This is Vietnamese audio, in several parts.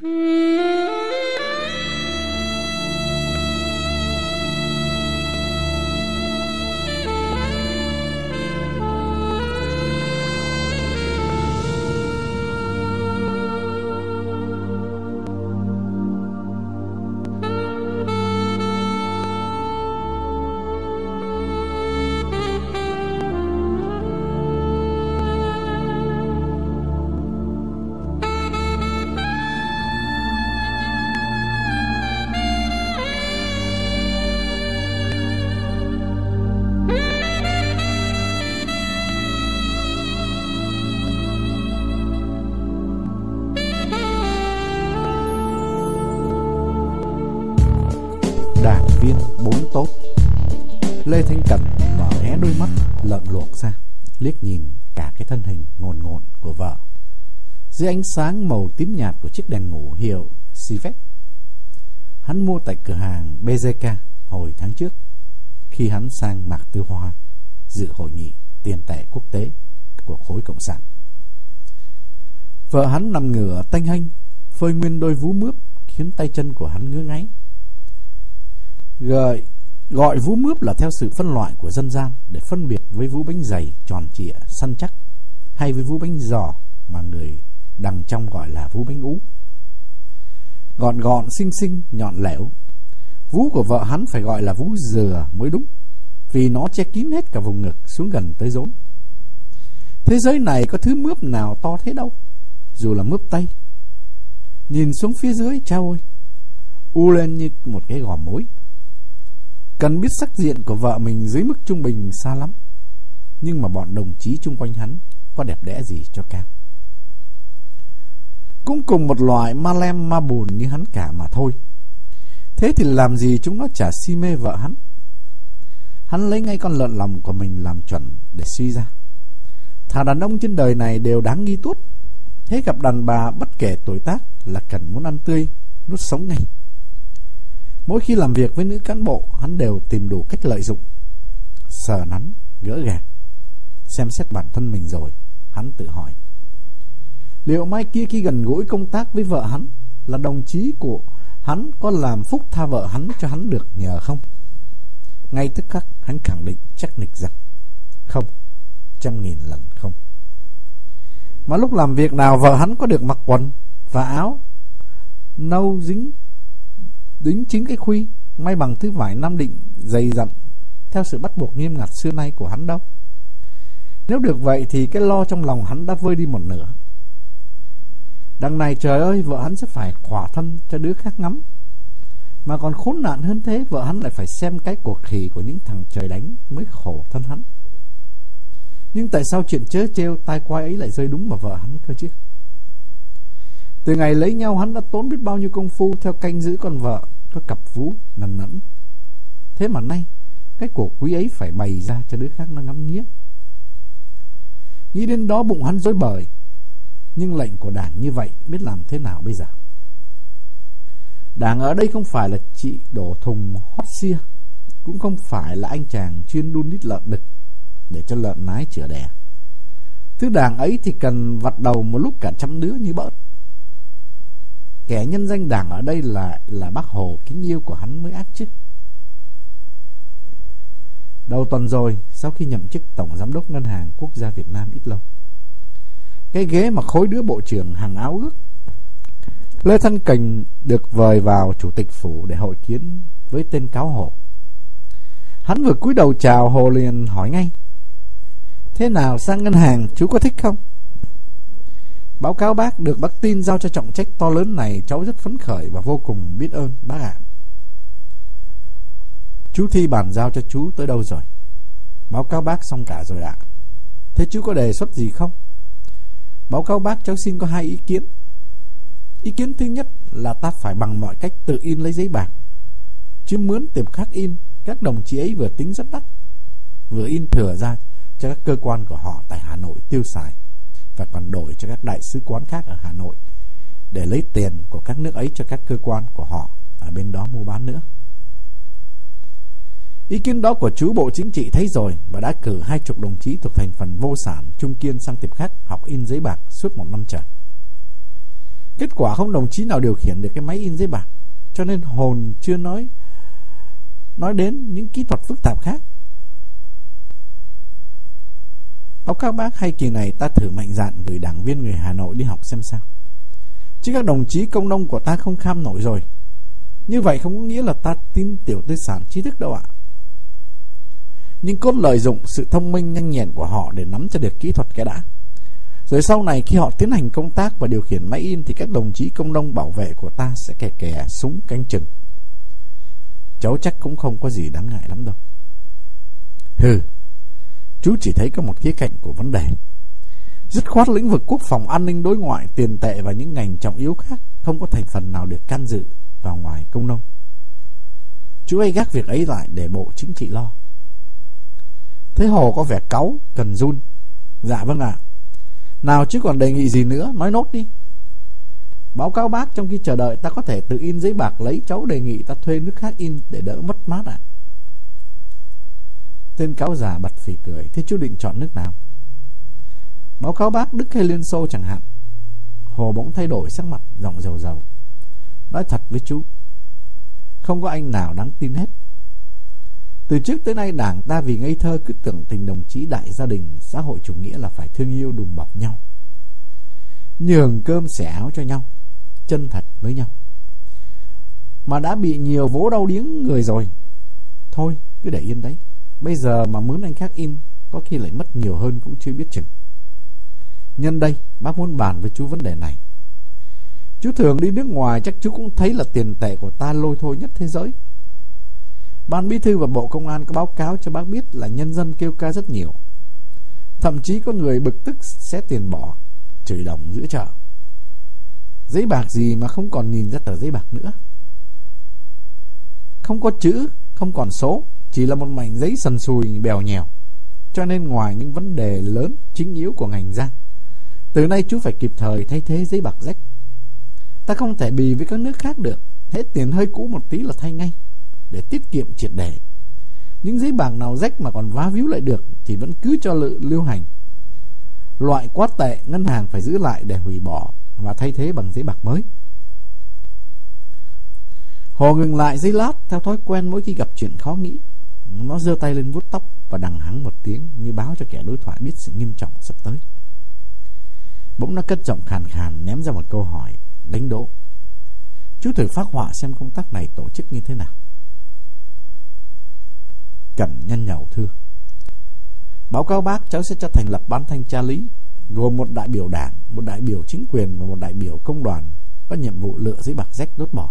Đảng Dưới ánh sáng màu tím nhạt của chiếc đèn ngủ hiệu sivet Hắn mua tại cửa hàng BZK hồi tháng trước Khi hắn sang Mạc Tư Hoa Dự hội nghị tiền tệ quốc tế của khối Cộng sản. Vợ hắn nằm ngửa tanh hanh Phơi nguyên đôi vú mướp Khiến tay chân của hắn ngứa ngáy. Gọi, gọi vú mướp là theo sự phân loại của dân gian để phân biệt với vú bánh dày tròn trịa săn chắc hay với vú bánh giò mà người đằng trong gọi là vú bánh ú. Gọn gọn, xinh xinh, nhọn lẻo. Vú của vợ hắn phải gọi là vú dừa mới đúng vì nó che kín hết cả vùng ngực xuống gần tới rốn. Thế giới này có thứ mướp nào to thế đâu, dù là mướp tay. Nhìn xuống phía dưới, chao ơi, u lên như một cái gò mối. Cần biết sắc diện của vợ mình dưới mức trung bình xa lắm Nhưng mà bọn đồng chí chung quanh hắn Có đẹp đẽ gì cho cam cũng cùng một loại ma lem ma bùn như hắn cả mà thôi Thế thì làm gì chúng nó chả si mê vợ hắn Hắn lấy ngay con lợn lòng của mình làm chuẩn để suy ra Thà đàn ông trên đời này đều đáng nghi tốt Thế gặp đàn bà bất kể tuổi tác là cần muốn ăn tươi Nuốt sống ngay Mỗi khi làm việc với nữ cán bộ, hắn đều tìm đủ cách lợi dụng. Sờ nắn, gỡ gạt. Xem xét bản thân mình rồi, hắn tự hỏi. Liệu mai kia khi gần gũi công tác với vợ hắn là đồng chí của hắn có làm phúc tha vợ hắn cho hắn được nhờ không? Ngay tức khắc hắn khẳng định chắc nịch rằng không, trăm nghìn lần không. Mà lúc làm việc nào vợ hắn có được mặc quần và áo nâu dính đính chính cái khuy may bằng thứ vải nam định dày dặn theo sự bắt buộc nghiêm ngặt xưa nay của hắn đâu. Nếu được vậy thì cái lo trong lòng hắn đã vơi đi một nửa. Đằng này trời ơi, vợ hắn sẽ phải khỏa thân cho đứa khác ngắm. Mà còn khốn nạn hơn thế, vợ hắn lại phải xem cái cuộc khỉ của những thằng trời đánh mới khổ thân hắn. Nhưng tại sao chuyện chớ trêu tai quay ấy lại rơi đúng vào vợ hắn cơ chứ? Từ ngày lấy nhau hắn đã tốn biết bao nhiêu công phu theo canh giữ con vợ có cặp vú nần nẫn. Thế mà nay cái cuộc quý ấy phải bày ra cho đứa khác nó ngắm nghía. Nghĩ đến đó bụng hắn rối bời. Nhưng lệnh của đảng như vậy biết làm thế nào bây giờ? Đảng ở đây không phải là chị đổ thùng hót xia, cũng không phải là anh chàng chuyên đun đít lợn đực để cho lợn nái chữa đẻ. Thứ đảng ấy thì cần vặt đầu một lúc cả trăm đứa như bớt. Kẻ nhân danh đảng ở đây là là bác Hồ kính yêu của hắn mới ác chứ. Đầu tuần rồi, sau khi nhậm chức Tổng Giám đốc Ngân hàng Quốc gia Việt Nam ít lâu. Cái ghế mà khối đứa bộ trưởng hàng áo ước. Lê Thanh Cành được vời vào chủ tịch phủ để hội kiến với tên cáo Hồ. Hắn vừa cúi đầu chào Hồ liền, hỏi ngay. Thế nào, sang ngân hàng, chú có thích không? Báo cáo bác được bác tin giao cho trọng trách to lớn này, cháu rất phấn khởi và vô cùng biết ơn bác ạ. Chú thi bàn giao cho chú tới đâu rồi? Báo cáo bác xong cả rồi ạ. Thế chú có đề xuất gì không? Báo cáo bác cháu xin có hai ý kiến. Ý kiến thứ nhất là ta phải bằng mọi cách tự in lấy giấy bạc. Chứ mướn tìm khác in, các đồng chí ấy vừa tính rất đắt. Vừa in thừa ra cho các cơ quan của họ tại Hà Nội tiêu xài và còn đổi cho các đại sứ quán khác ở Hà Nội để lấy tiền của các nước ấy cho các cơ quan của họ ở bên đó mua bán nữa. Ý kiến đó của chú Bộ Chính trị thấy rồi và đã cử hai chục đồng chí thuộc thành phần vô sản trung kiên sang tiệp khác học in giấy bạc suốt một năm trời. Kết quả không đồng chí nào điều khiển được cái máy in giấy bạc, Cho nên hồn chưa nói Nói đến những kỹ thuật phức tạp khác. Báo các bác hay kỳ này ta thử mạnh dạn gửi đảng viên người Hà Nội đi học xem sao. Chứ các đồng chí công nông của ta không kham nổi rồi. Như vậy không có nghĩa là ta tin tiểu tư sản trí thức đâu ạ. Nhưng cốt lợi dụng sự thông minh nhanh nhẹn của họ để nắm cho được kỹ thuật cái đã rồi sau này khi họ tiến hành công tác và điều khiển máy in thì các đồng chí công nông bảo vệ của ta sẽ kè kè súng canh chừng. Cháu chắc cũng không có gì đáng ngại lắm đâu. Hừ, chú chỉ thấy có một khía cạnh của vấn đề. Dứt khoát lĩnh vực quốc phòng an ninh đối ngoại, tiền tệ và những ngành trọng yếu khác không có thành phần nào được can dự vào ngoài công nông. Chú ấy gác việc ấy lại để bộ chính trị lo. Thế Hồ có vẻ cáu, cần run. Dạ vâng ạ. À. Nào chứ còn đề nghị gì nữa Nói nốt đi Báo cáo bác trong khi chờ đợi ta có thể tự in giấy bạc lấy cháu đề nghị ta thuê nước khác in để đỡ mất mát ạ. À? Tên cáo già bật phì cười Thế chú định chọn nước nào Báo cáo bác Đức hay Liên Xô chẳng hạn Hồ bỗng thay đổi sắc mặt Giọng dầu dầu Nói thật với chú Không có anh nào đáng tin hết từ trước tới nay đảng ta vì ngây thơ cứ tưởng tình đồng chí đại gia đình xã hội chủ nghĩa là phải thương yêu đùm bọc nhau. Nhường cơm xẻ áo cho nhau, chân thật với nhau. Mà đã bị nhiều vố đau điếng người rồi. Thôi, cứ để yên đấy. Bây giờ mà mướn anh khác in, có khi lại mất nhiều hơn cũng chưa biết chừng. Nhân đây, bác muốn bàn với chú vấn đề này. Chú thường đi nước ngoài chắc chú cũng thấy là tiền tệ của ta lôi thôi nhất thế giới. Ban Bí thư và Bộ Công an có báo cáo cho bác biết là nhân dân kêu ca rất nhiều. Thậm chí có người bực tức xét tiền bỏ, chửi đồng giữa chợ. Giấy bạc gì mà không còn nhìn ra tờ giấy bạc nữa. Không có chữ, không còn số, chỉ là một mảnh giấy sần sùi bèo nhèo. Cho nên ngoài những vấn đề lớn chính yếu của ngành ra, từ nay chú phải kịp thời thay thế giấy bạc rách. Ta không thể bì với các nước khác được, hết tiền hơi cũ một tí là thay ngay để tiết kiệm triệt để. Những giấy bạc nào rách mà còn vá víu lại được thì vẫn cứ cho lự lưu hành. Loại quá tệ, ngân hàng phải giữ lại để hủy bỏ và thay thế bằng giấy bạc mới. Hồ ngừng lại giây lát theo thói quen mỗi khi gặp chuyện khó nghĩ. Nó giơ tay lên vuốt tóc và đằng hắng một tiếng như báo cho kẻ đối thoại biết sự nghiêm trọng sắp tới. Bỗng nó cất giọng khàn khàn ném ra một câu hỏi, đánh đố. Chú thử phát họa xem công tác này tổ chức như thế nào. Cẩn nhân nhậu thưa. Báo cáo bác cháu sẽ cho thành lập ban thanh tra lý Gồm một đại biểu đảng Một đại biểu chính quyền và một đại biểu công đoàn Có nhiệm vụ lựa giấy bạc rách đốt bỏ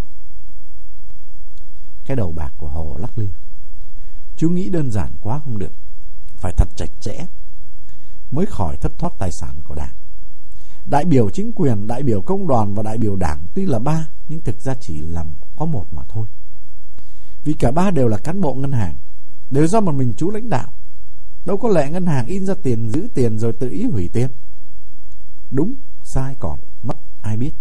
Cái đầu bạc của Hồ lắc lư. Chú nghĩ đơn giản quá không được Phải thật chặt chẽ Mới khỏi thất thoát tài sản của đảng. Đại biểu chính quyền, đại biểu công đoàn và đại biểu đảng Tuy là ba Nhưng thực ra chỉ làm có một mà thôi. Vì cả ba đều là cán bộ ngân hàng đều do một mình chú lãnh đạo. Đâu có lẽ ngân hàng in ra tiền giữ tiền rồi tự ý hủy tiền. Đúng, sai còn, mất, ai biết.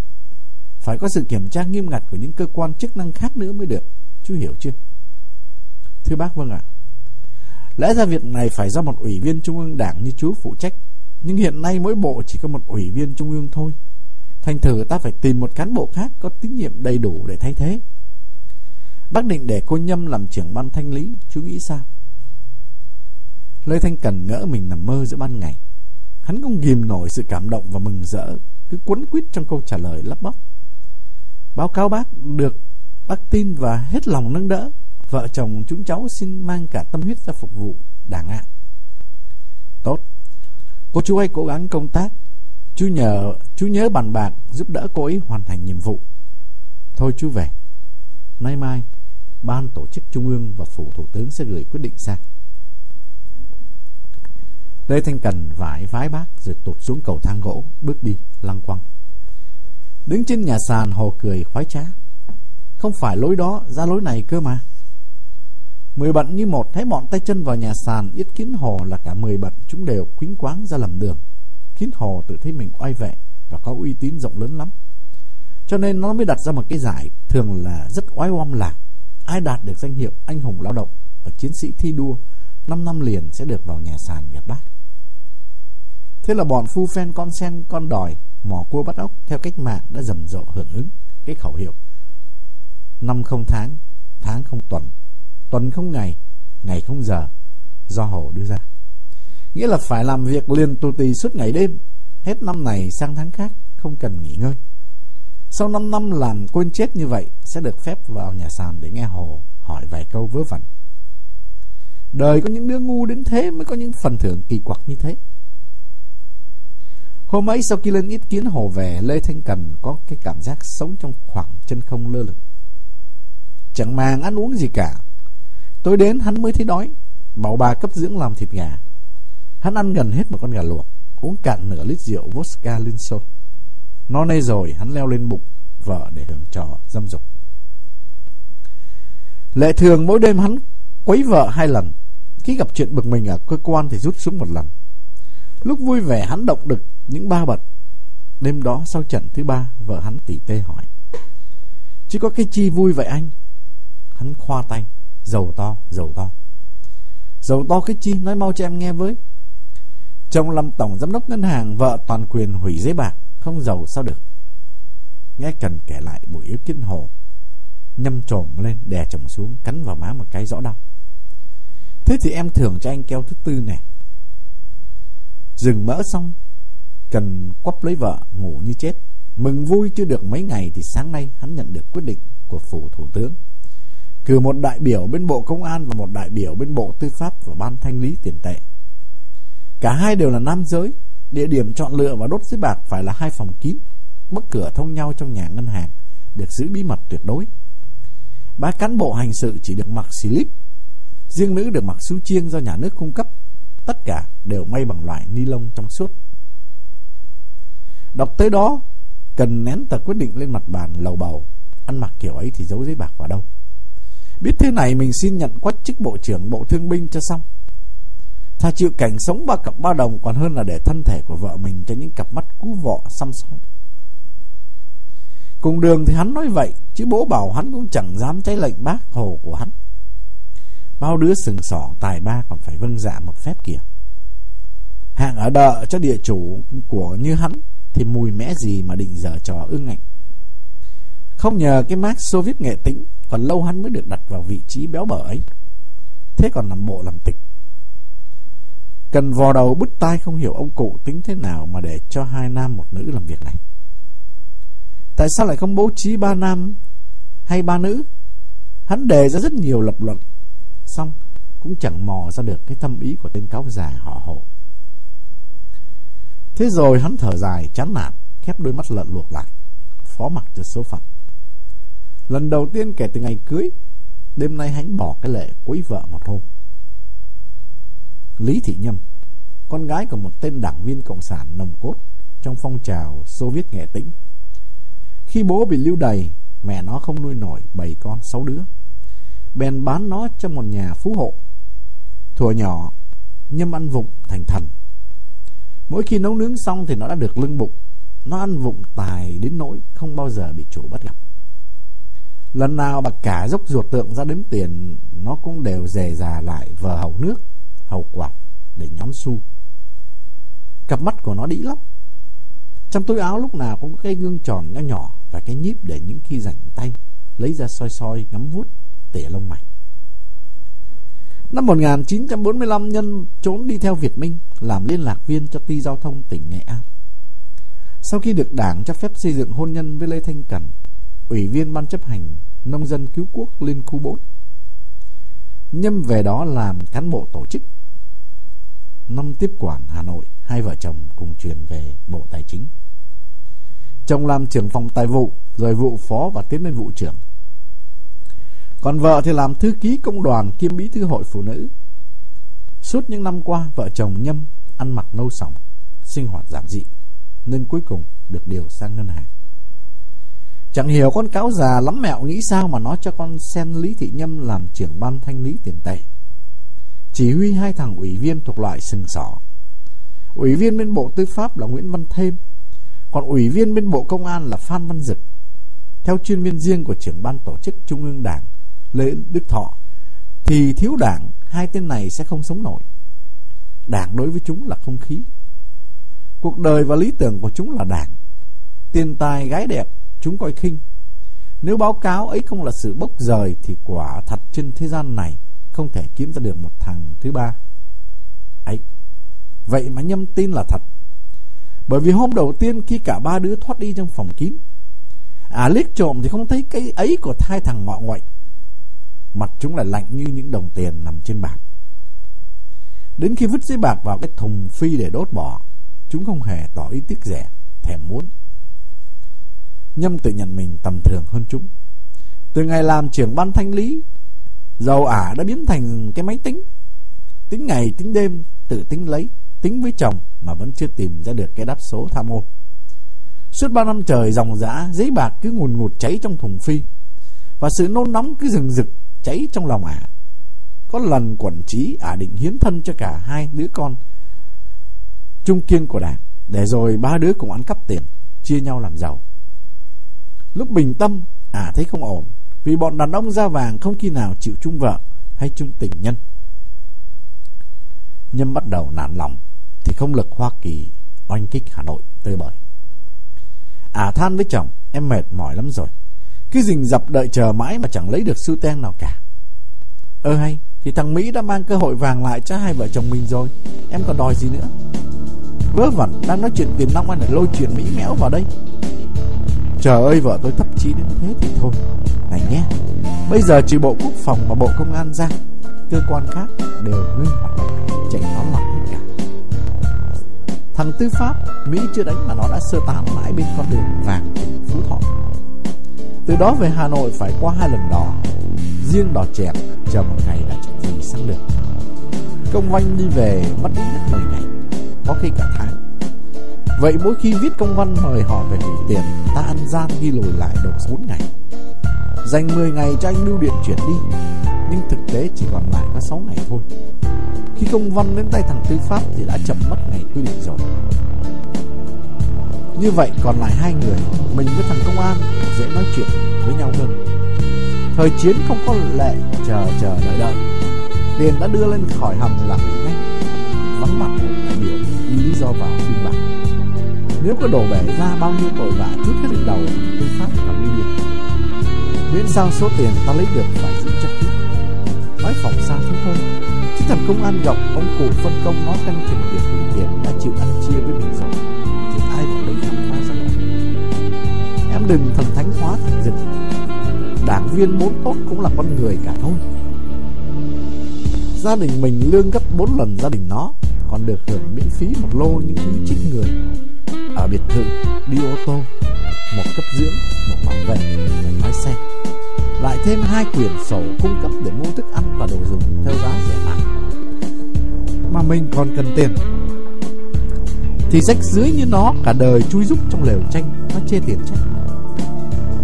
Phải có sự kiểm tra nghiêm ngặt của những cơ quan chức năng khác nữa mới được. Chú hiểu chưa? Thưa bác vâng ạ. Lẽ ra việc này phải do một ủy viên trung ương đảng như chú phụ trách. Nhưng hiện nay mỗi bộ chỉ có một ủy viên trung ương thôi. Thành thử ta phải tìm một cán bộ khác có tín nhiệm đầy đủ để thay thế. Bác định để cô Nhâm làm trưởng ban thanh lý, Chú nghĩ sao? Lê Thanh Cần ngỡ mình nằm mơ giữa ban ngày. Hắn không ghim nổi sự cảm động và mừng rỡ, Cứ quấn quýt trong câu trả lời lắp bắp. Báo cáo bác được Bác tin và hết lòng nâng đỡ, Vợ chồng chúng cháu xin mang cả tâm huyết ra phục vụ đảng ạ. Tốt. Cô chú hãy cố gắng công tác. Chú nhờ, chú nhớ bàn bạc giúp đỡ cô ấy hoàn thành nhiệm vụ. Thôi chú về. Nay mai. Ban tổ chức Trung ương và Phủ Thủ tướng sẽ gửi quyết định sang. Lê Thanh Cần vải vái bác rồi tụt xuống cầu thang gỗ, bước đi, lăng quăng. Đứng trên nhà sàn hồ cười khoái trá. Không phải lối đó, ra lối này cơ mà. Mười bận như một thấy bọn tay chân vào nhà sàn yết kiến hồ là cả mười bận chúng đều quýnh quáng ra lầm đường. Kiến hồ tự thấy mình oai vệ và có uy tín rộng lớn lắm. Cho nên nó mới đặt ra một cái giải thường là rất oai oăm lạc ai đạt được danh hiệu anh hùng lao động và chiến sĩ thi đua 5 năm liền sẽ được vào nhà sàn Việt Bắc. Thế là bọn phu phen con sen con đòi mò cua bắt ốc theo cách mạng đã rầm rộ hưởng ứng cái khẩu hiệu năm không tháng, tháng không tuần, tuần không ngày, ngày không giờ do Hồ đưa ra. Nghĩa là phải làm việc liền tù tì suốt ngày đêm, hết năm này sang tháng khác, không cần nghỉ ngơi. Sau 5 năm làm quên chết như vậy sẽ được phép vào nhà sàn để nghe Hồ hỏi vài câu vớ vẩn. Đời có những đứa ngu đến thế mới có những phần thưởng kỳ quặc như thế. Hôm ấy sau khi lên ý kiến Hồ về, Lê Thanh Cần có cái cảm giác sống trong khoảng chân không lơ lửng. Chẳng màng ăn uống gì cả. Tối đến hắn mới thấy đói, bảo bà cấp dưỡng làm thịt gà. Hắn ăn gần hết một con gà luộc, uống cạn nửa lít rượu vodka liên nó No nay rồi, hắn leo lên bục vợ để hưởng trò dâm dục. Lệ thường mỗi đêm hắn quấy vợ hai lần. Khi gặp chuyện bực mình ở cơ quan thì rút xuống một lần. Lúc vui vẻ hắn động được những ba bật. Đêm đó sau trận thứ ba, vợ hắn tỉ tê hỏi. Chứ có cái chi vui vậy anh? Hắn khoa tay, dầu to, dầu to. Dầu to cái chi, nói mau cho em nghe với. Chồng làm tổng giám đốc ngân hàng, vợ toàn quyền hủy giấy bạc, không giàu sao được. Nghe cần kể lại buổi yếu kiến hồ Nhâm trồm lên, đè chồng xuống, Cắn vào má một cái rõ đau. Thế thì em thưởng cho anh keo thứ tư nè. Dừng mỡ xong, Cần quắp lấy vợ, ngủ như chết. Mừng vui chưa được mấy ngày Thì sáng nay hắn nhận được quyết định Của phủ thủ tướng. Cử một đại biểu bên bộ công an Và một đại biểu bên bộ tư pháp Và ban thanh lý tiền tệ. Cả hai đều là nam giới Địa điểm chọn lựa và đốt giấy bạc Phải là hai phòng kín Bức cửa thông nhau trong nhà ngân hàng, Được giữ bí mật tuyệt đối. Ba cán bộ hành sự chỉ được mặc slip Riêng nữ được mặc sưu chiêng do nhà nước cung cấp. Tất cả đều may bằng loại ni lông trong suốt. Đọc tới đó, Cần nén tờ quyết định lên mặt bàn lầu bầu. Ăn mặc kiểu ấy thì giấu giấy bạc vào đâu. Biết thế này mình xin nhận quách chức bộ trưởng, bộ thương binh cho xong. Thà chịu cảnh sống ba cặp ba đồng Còn hơn là để thân thể của vợ mình Cho những cặp mắt cú vọ xăm soi. Cùng đường thì hắn nói vậy, Chứ bố bảo hắn cũng chẳng dám trái lệnh bác hồ của hắn. Bao đứa sừng sỏ, tài ba còn phải vâng dạ một phép kìa. Hạng ở đợ cho địa chủ của như hắn Thì mùi mẽ gì mà định giờ trò ưng ảnh Không nhờ cái mác Soviet nghệ tĩnh, Còn lâu hắn mới được đặt vào vị trí béo bở ấy. Thế còn làm bộ làm tịch. Cần vò đầu bứt tai không hiểu ông cụ tính thế nào Mà để cho hai nam một nữ làm việc này Tại sao lại không bố trí ba nam hay ba nữ? Hắn đề ra rất nhiều lập luận, xong cũng chẳng mò ra được cái tâm ý của tên cáo già họ hộ. Thế rồi hắn thở dài, chán nản, khép đôi mắt lợn luộc lại, phó mặc cho số phận. Lần đầu tiên kể từ ngày cưới, đêm nay hắn bỏ cái lệ quấy vợ một hôm. Lý Thị Nhâm, con gái của một tên đảng viên cộng sản nồng cốt trong phong trào Xô Viết nghệ tĩnh, khi bố bị lưu đày, mẹ nó không nuôi nổi bảy con sáu đứa. Bèn bán nó cho một nhà phú hộ. Thuở nhỏ, nhâm ăn vụng thành thần. Mỗi khi nấu nướng xong thì nó đã được lưng bụng. Nó ăn vụng tài đến nỗi không bao giờ bị chủ bắt gặp. Lần nào bà cả dốc ruột tượng ra đếm tiền, nó cũng đều dè già lại vờ hầu nước, hầu quạt để nhóm xu. Cặp mắt của nó đĩ lắm. Trong túi áo lúc nào cũng có cái gương tròn nhỏ nhỏ và cái nhíp để những khi rảnh tay lấy ra soi soi ngắm vuốt tỉa lông mày. Năm 1945 Nhân trốn đi theo Việt Minh làm liên lạc viên cho ty giao thông tỉnh Nghệ An. Sau khi được đảng cho phép xây dựng hôn nhân với Lê Thanh Cẩn, ủy viên ban chấp hành nông dân cứu quốc liên khu 4. Nhâm về đó làm cán bộ tổ chức. Năm tiếp quản Hà Nội, hai vợ chồng cùng chuyển về Bộ Tài chính. Chồng làm trưởng phòng tài vụ, rồi vụ phó và tiến lên vụ trưởng. Còn vợ thì làm thư ký công đoàn kiêm bí thư hội phụ nữ. Suốt những năm qua, vợ chồng Nhâm ăn mặc nâu sòng, sinh hoạt giản dị, nên cuối cùng được điều sang ngân hàng. Chẳng hiểu con cáo già lắm mẹo nghĩ sao mà nó cho con sen Lý Thị Nhâm làm trưởng ban thanh lý tiền tệ. Chỉ huy hai thằng ủy viên thuộc loại sừng sỏ. Ủy viên bên Bộ Tư pháp là Nguyễn Văn Thêm còn ủy viên bên Bộ Công an là Phan Văn Dực. Theo chuyên viên riêng của trưởng ban tổ chức Trung ương Đảng Lê Đức Thọ thì thiếu đảng hai tên này sẽ không sống nổi. Đảng đối với chúng là không khí. Cuộc đời và lý tưởng của chúng là đảng, Tiền tài gái đẹp chúng coi khinh. Nếu báo cáo ấy không là sự bốc rời Thì quả thật trên thế gian này Không thể kiếm ra được một thằng thứ ba. Ấy, Vậy mà nhâm tin là thật. Bởi vì hôm đầu tiên khi cả ba đứa thoát đi trong phòng kín À liếc trộm thì không thấy cái ấy của hai thằng ngọ ngoại Mặt chúng lại lạnh như những đồng tiền nằm trên bàn Đến khi vứt giấy bạc vào cái thùng phi để đốt bỏ, Chúng không hề tỏ ý tiếc rẻ, Thèm muốn. Nhâm tự nhận mình tầm thường hơn chúng. Từ ngày làm trưởng ban thanh lý Giàu ả đã biến thành cái máy tính. Tính ngày, tính đêm, Tự tính lấy, Tính với chồng mà vẫn chưa tìm ra được cái đáp số tham ô. Suốt bao năm trời dòng dã, Giấy bạc cứ ngùn ngụt cháy trong thùng phi, Và sự nôn nóng cứ rừng rực Cháy trong lòng ả. Có lần quản trí ả định hiến thân cho cả hai đứa con Trung kiên của đảng, Để rồi ba đứa cùng ăn cắp tiền, Chia nhau làm giàu. Lúc bình tâm à thấy không ổn, Vì bọn đàn ông da vàng không khi nào chịu chung vợ Hay chung tình nhân. Nhâm bắt đầu nản lòng, Thì không lực Hoa Kỳ oanh kích Hà Nội tơi bời. À than với chồng, Em mệt mỏi lắm rồi. Cứ rình dập đợi chờ mãi mà chẳng lấy được xu ten nào cả. Ơ hay, Thì thằng Mỹ đã mang cơ hội vàng lại cho hai vợ chồng mình rồi. Em còn đòi gì nữa? Vớ vẩn, đang nói chuyện tiền nông anh lại lôi chuyện Mỹ méo vào đây. Trời ơi, vợ tôi thấp chí đến thế thì thôi. Này nhé, Bây giờ chỉ bộ quốc phòng và bộ công an ra. Cơ quan khác đều ngưng hoạt động Chạy nó lòng hết cả. Thằng tư pháp, Mỹ chưa đánh mà nó đã sơ tán lại bên con đường vàng Phú Thọ. Từ đó về Hà Nội phải qua hai lần đò. Riêng đò chẹp, Chờ một ngày là chạy gì sang được. Công vanh đi về mất ít nhất 10 ngày, Có khi cả tháng. Vậy mỗi khi viết công văn mời họ về gửi tiền, Ta ăn gian ghi lùi lại được 4 ngày. Dành 10 ngày cho anh lưu điện chuyển đi, Nhưng thực tế chỉ còn lại có 6 ngày thôi. Khi công văn đến tay thằng tư pháp Thì đã chậm mất ngày quy định rồi. Như vậy còn lại hai người, Mình với thằng công an Dễ nói chuyện với nhau hơn. Thời chiến không có lệ, Chờ chờ, đợi đợi. Tiền đã đưa lên khỏi hầm là ngay. Vắng mặt một đại biểu lý do vào nếu có đổ bể ra bao nhiêu tội vạ, cứ hết đỉnh đầu Tư pháp và biêu biệt Miễn sao số tiền ta lấy được phải giữ chắc kỹ Nói phòng xa thế thôi. Chứ thằng công an gọc, Ông cụ phân công nó canh chừng việc gửi tiền, Đã chịu ăn chia với mình rồi. Thì ai bảo lấy khám phá ra đó Em đừng thần thánh hóa thằng dịch. Đảng viên muốn tốt cũng là con người cả thôi. Gia đình mình lương gấp 4 lần gia đình nó, Còn được hưởng miễn phí một lô những thứ chích người ở biệt thự, đi ô tô, một cấp dưỡng, một bảo vệ, một lái xe. Lại thêm hai quyển sổ cung cấp để mua thức ăn và đồ dùng theo giá rẻ mạt. Mà mình còn cần tiền. Thì rách dưới như nó, cả đời chui rúc trong lều tranh, nó chê tiền chắc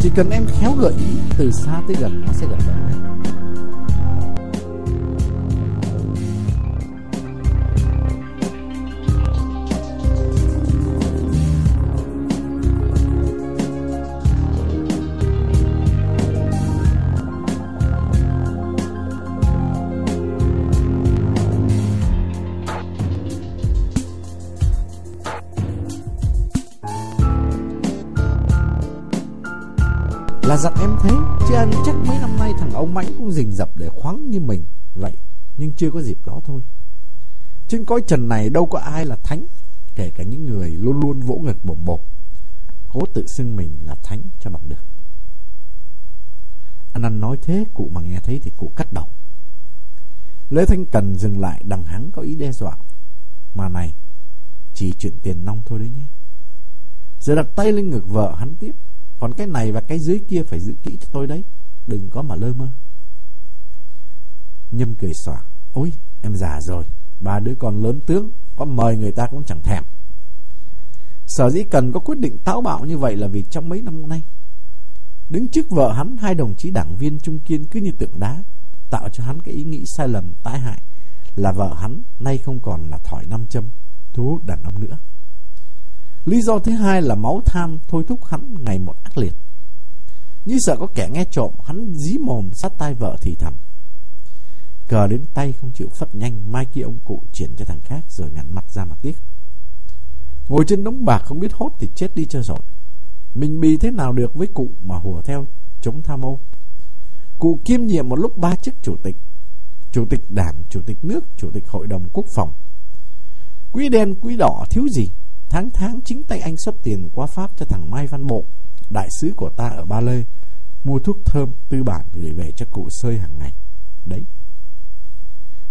chỉ cần em khéo gợi ý từ xa tới gần, nó sẽ gần gần Là dặn em thế, Chứ anh chắc mấy năm nay thằng ông Mãnh cũng rình rập để khoáng như mình Vậy, nhưng chưa có dịp đó thôi. Trên cõi trần này đâu có ai là thánh, Kể cả những người luôn luôn vỗ ngực bổng bột Cố tự xưng mình là thánh cho bằng được. Anh ăn nói thế, cụ mà nghe thấy thì cụ cắt đầu. Lê Thanh Cần dừng lại đằng hắn có ý đe dọa. Mà này, Chỉ chuyện tiền nong thôi đấy nhé. Giờ đặt tay lên ngực vợ hắn tiếp còn cái này và cái dưới kia phải giữ kỹ cho tôi đấy. Đừng có mà lơ mơ. Nhâm cười xòa. Ôi, em già rồi. Ba đứa con lớn tướng. Có mời người ta cũng chẳng thèm. Sở dĩ cần có quyết định táo bạo như vậy Là vì trong mấy năm nay, Đứng trước vợ hắn, Hai đồng chí đảng viên trung kiên cứ như tượng đá, Tạo cho hắn cái ý nghĩ sai lầm, tai hại, Là vợ hắn nay không còn là thỏi nam châm, Thu hút đàn ông nữa. Lý do thứ hai là máu tham thôi thúc hắn ngày một ác liệt. Như sợ có kẻ nghe trộm, hắn dí mồm sát tai vợ thì thầm. Cờ đến tay không chịu phất nhanh, mai kia ông cụ chuyển cho thằng khác rồi ngắn mặt ra mặt tiếc. Ngồi trên đống bạc không biết hốt thì chết đi cho rồi. Mình bì thế nào được với cụ mà hùa theo chống tham ô Cụ kiêm nhiệm một lúc ba chức chủ tịch Chủ tịch đảng, chủ tịch nước, chủ tịch hội đồng quốc phòng Quỹ đen, quỹ đỏ thiếu gì Tháng tháng chính tay anh xuất tiền qua Pháp cho thằng Mai Văn Bộ Đại sứ của ta ở Ba Lê, Mua thuốc thơm tư bản gửi về cho cụ sơi hàng ngày. Đấy.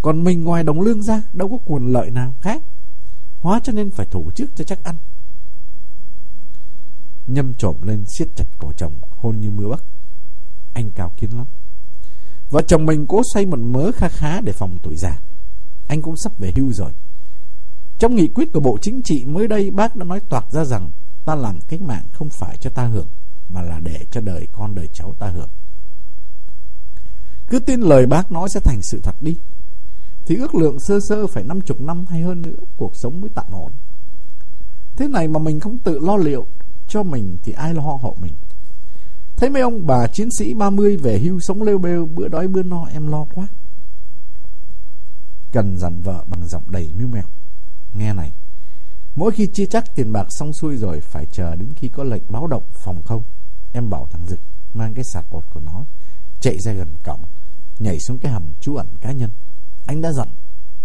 Còn mình ngoài đồng lương ra, Đâu có quyền lợi nào khác. Hóa cho nên phải thủ trước cho chắc ăn. Nhâm trộm lên siết chặt cổ chồng, Hôn như mưa bắc. Anh cao kiến lắm. Vợ chồng mình cố xây một mớ kha khá để phòng tuổi già. Anh cũng sắp về hưu rồi. Trong nghị quyết của Bộ Chính trị mới đây, Bác đã nói toạc ra rằng Ta làm cách mạng không phải cho ta hưởng Mà là để cho đời con đời cháu ta hưởng Cứ tin lời bác nói sẽ thành sự thật đi Thì ước lượng sơ sơ phải năm chục năm hay hơn nữa Cuộc sống mới tạm ổn Thế này mà mình không tự lo liệu cho mình thì ai lo hộ mình. Thấy mấy ông bà chiến sĩ 30 về hưu sống lêu bêu bữa đói bữa no em lo quá. Cần dặn vợ bằng giọng đầy mưu mèo. Nghe này, mỗi khi chia chắc tiền bạc xong xuôi rồi phải chờ đến khi có lệnh báo động phòng không. Em bảo thằng Dực mang cái sạc cột của nó chạy ra gần cổng, nhảy xuống cái hầm trú ẩn cá nhân. Anh đã dặn,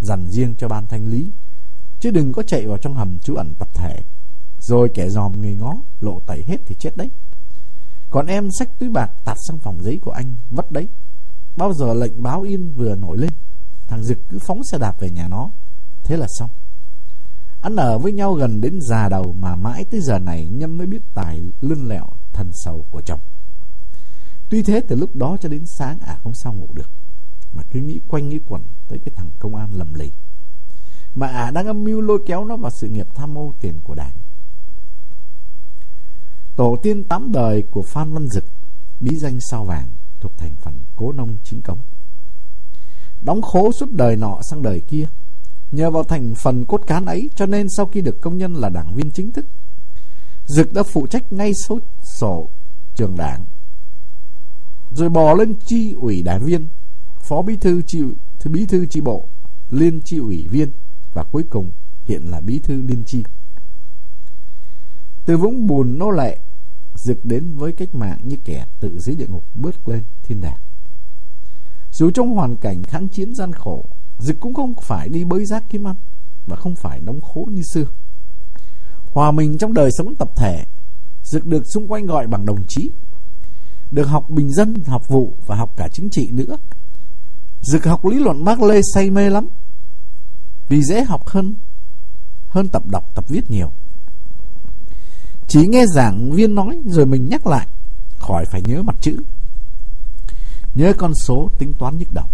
dặn riêng cho ban thanh lý, chứ đừng có chạy vào trong hầm trú ẩn tập thể rồi kẻ dòm người ngó Lộ tẩy hết thì chết đấy Còn em xách túi bạc tạt sang phòng giấy của anh Vất đấy Bao giờ lệnh báo in vừa nổi lên Thằng Dực cứ phóng xe đạp về nhà nó Thế là xong Ăn ở với nhau gần đến già đầu Mà mãi tới giờ này Nhâm mới biết tài lươn lẹo thần sầu của chồng. Tuy thế từ lúc đó cho đến sáng À không sao ngủ được, Mà cứ nghĩ quanh nghĩ quẩn Tới cái thằng công an lầm lì. Mà à đang âm mưu lôi kéo nó vào sự nghiệp tham ô tiền của đảng. Tổ tiên tám đời của Phan Văn Dực, Bí danh sao vàng, Thuộc thành phần cố nông chính công Đóng khố suốt đời nọ sang đời kia Nhờ vào thành phần cốt cán ấy, Cho nên sau khi được công nhân là đảng viên chính thức, Dực đã phụ trách ngay số sổ trường đảng, Rồi bò lên chi ủy đảng viên, Phó bí thư chi thư bí thư chi bộ, Liên chi ủy viên, Và cuối cùng hiện là bí thư liên chi. Từ vũng bùn nô lệ, Dực đến với cách mạng như kẻ tự dưới địa ngục bước lên thiên đàng. Dù trong hoàn cảnh kháng chiến gian khổ Dực cũng không phải đi bới rác kiếm ăn Và không phải đóng khố như xưa. Hòa mình trong đời sống tập thể Dực được xung quanh gọi bằng đồng chí. Được học bình dân, học vụ và học cả chính trị nữa. Dực học lý luận Mark Lê say mê lắm Vì dễ học hơn Hơn tập đọc, tập viết nhiều. Chỉ nghe giảng viên nói rồi mình nhắc lại Khỏi phải nhớ mặt chữ. Nhớ con số tính toán nhức đầu.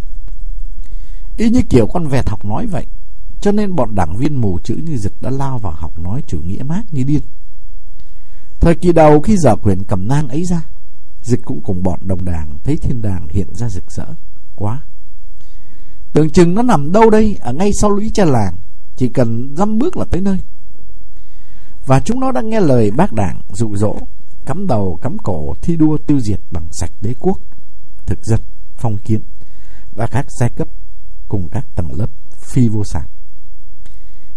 Y như kiểu con vẹt học nói vậy. Cho nên bọn đảng viên mù chữ như Dực đã lao vào học nói chủ nghĩa mát như điên. Thời kỳ đầu khi giả quyền cầm nang ấy ra Dực cũng cùng bọn đồng đảng Thấy thiên đàng hiện ra rực rỡ Quá. Tưởng chừng nó nằm đâu đây Ở ngay sau lũy cha làng Chỉ cần dăm bước là tới nơi. Và chúng nó đã nghe lời bác đảng dụ dỗ Cắm đầu cắm cổ thi đua tiêu diệt bằng sạch đế quốc Thực dân, phong kiến Và các giai cấp cùng các tầng lớp phi vô sản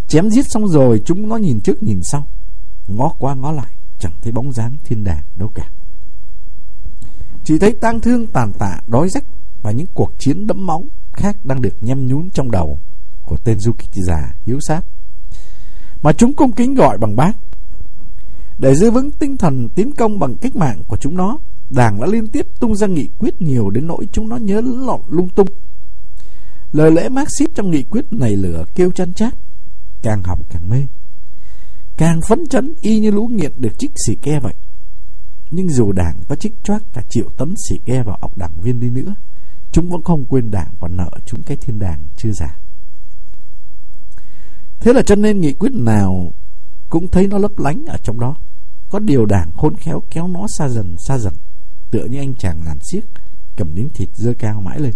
Chém giết xong rồi chúng nó nhìn trước nhìn sau Ngó qua ngó lại Chẳng thấy bóng dáng thiên đàng đâu cả Chỉ thấy tang thương tàn tạ đói rách Và những cuộc chiến đẫm máu khác đang được nhem nhún trong đầu Của tên du kích già hiếu sát mà chúng cung kính gọi bằng bác. Để giữ vững tinh thần tiến công bằng cách mạng của chúng nó, Đảng đã liên tiếp tung ra nghị quyết nhiều đến nỗi chúng nó nhớ lộn lung tung. Lời lẽ Marxist trong nghị quyết này lửa kêu chăn chát, càng học càng mê. Càng phấn chấn y như lũ nghiện được trích xì ke vậy. Nhưng dù đảng có trích choác cả triệu tấn xì ke vào ọc đảng viên đi nữa, chúng vẫn không quên đảng còn nợ chúng cái thiên đàng chưa giả. Thế là cho nên nghị quyết nào cũng thấy nó lấp lánh ở trong đó. Có điều đảng khôn khéo kéo nó xa dần xa dần. Tựa như anh chàng làn xiếc cầm miếng thịt dơ cao mãi lên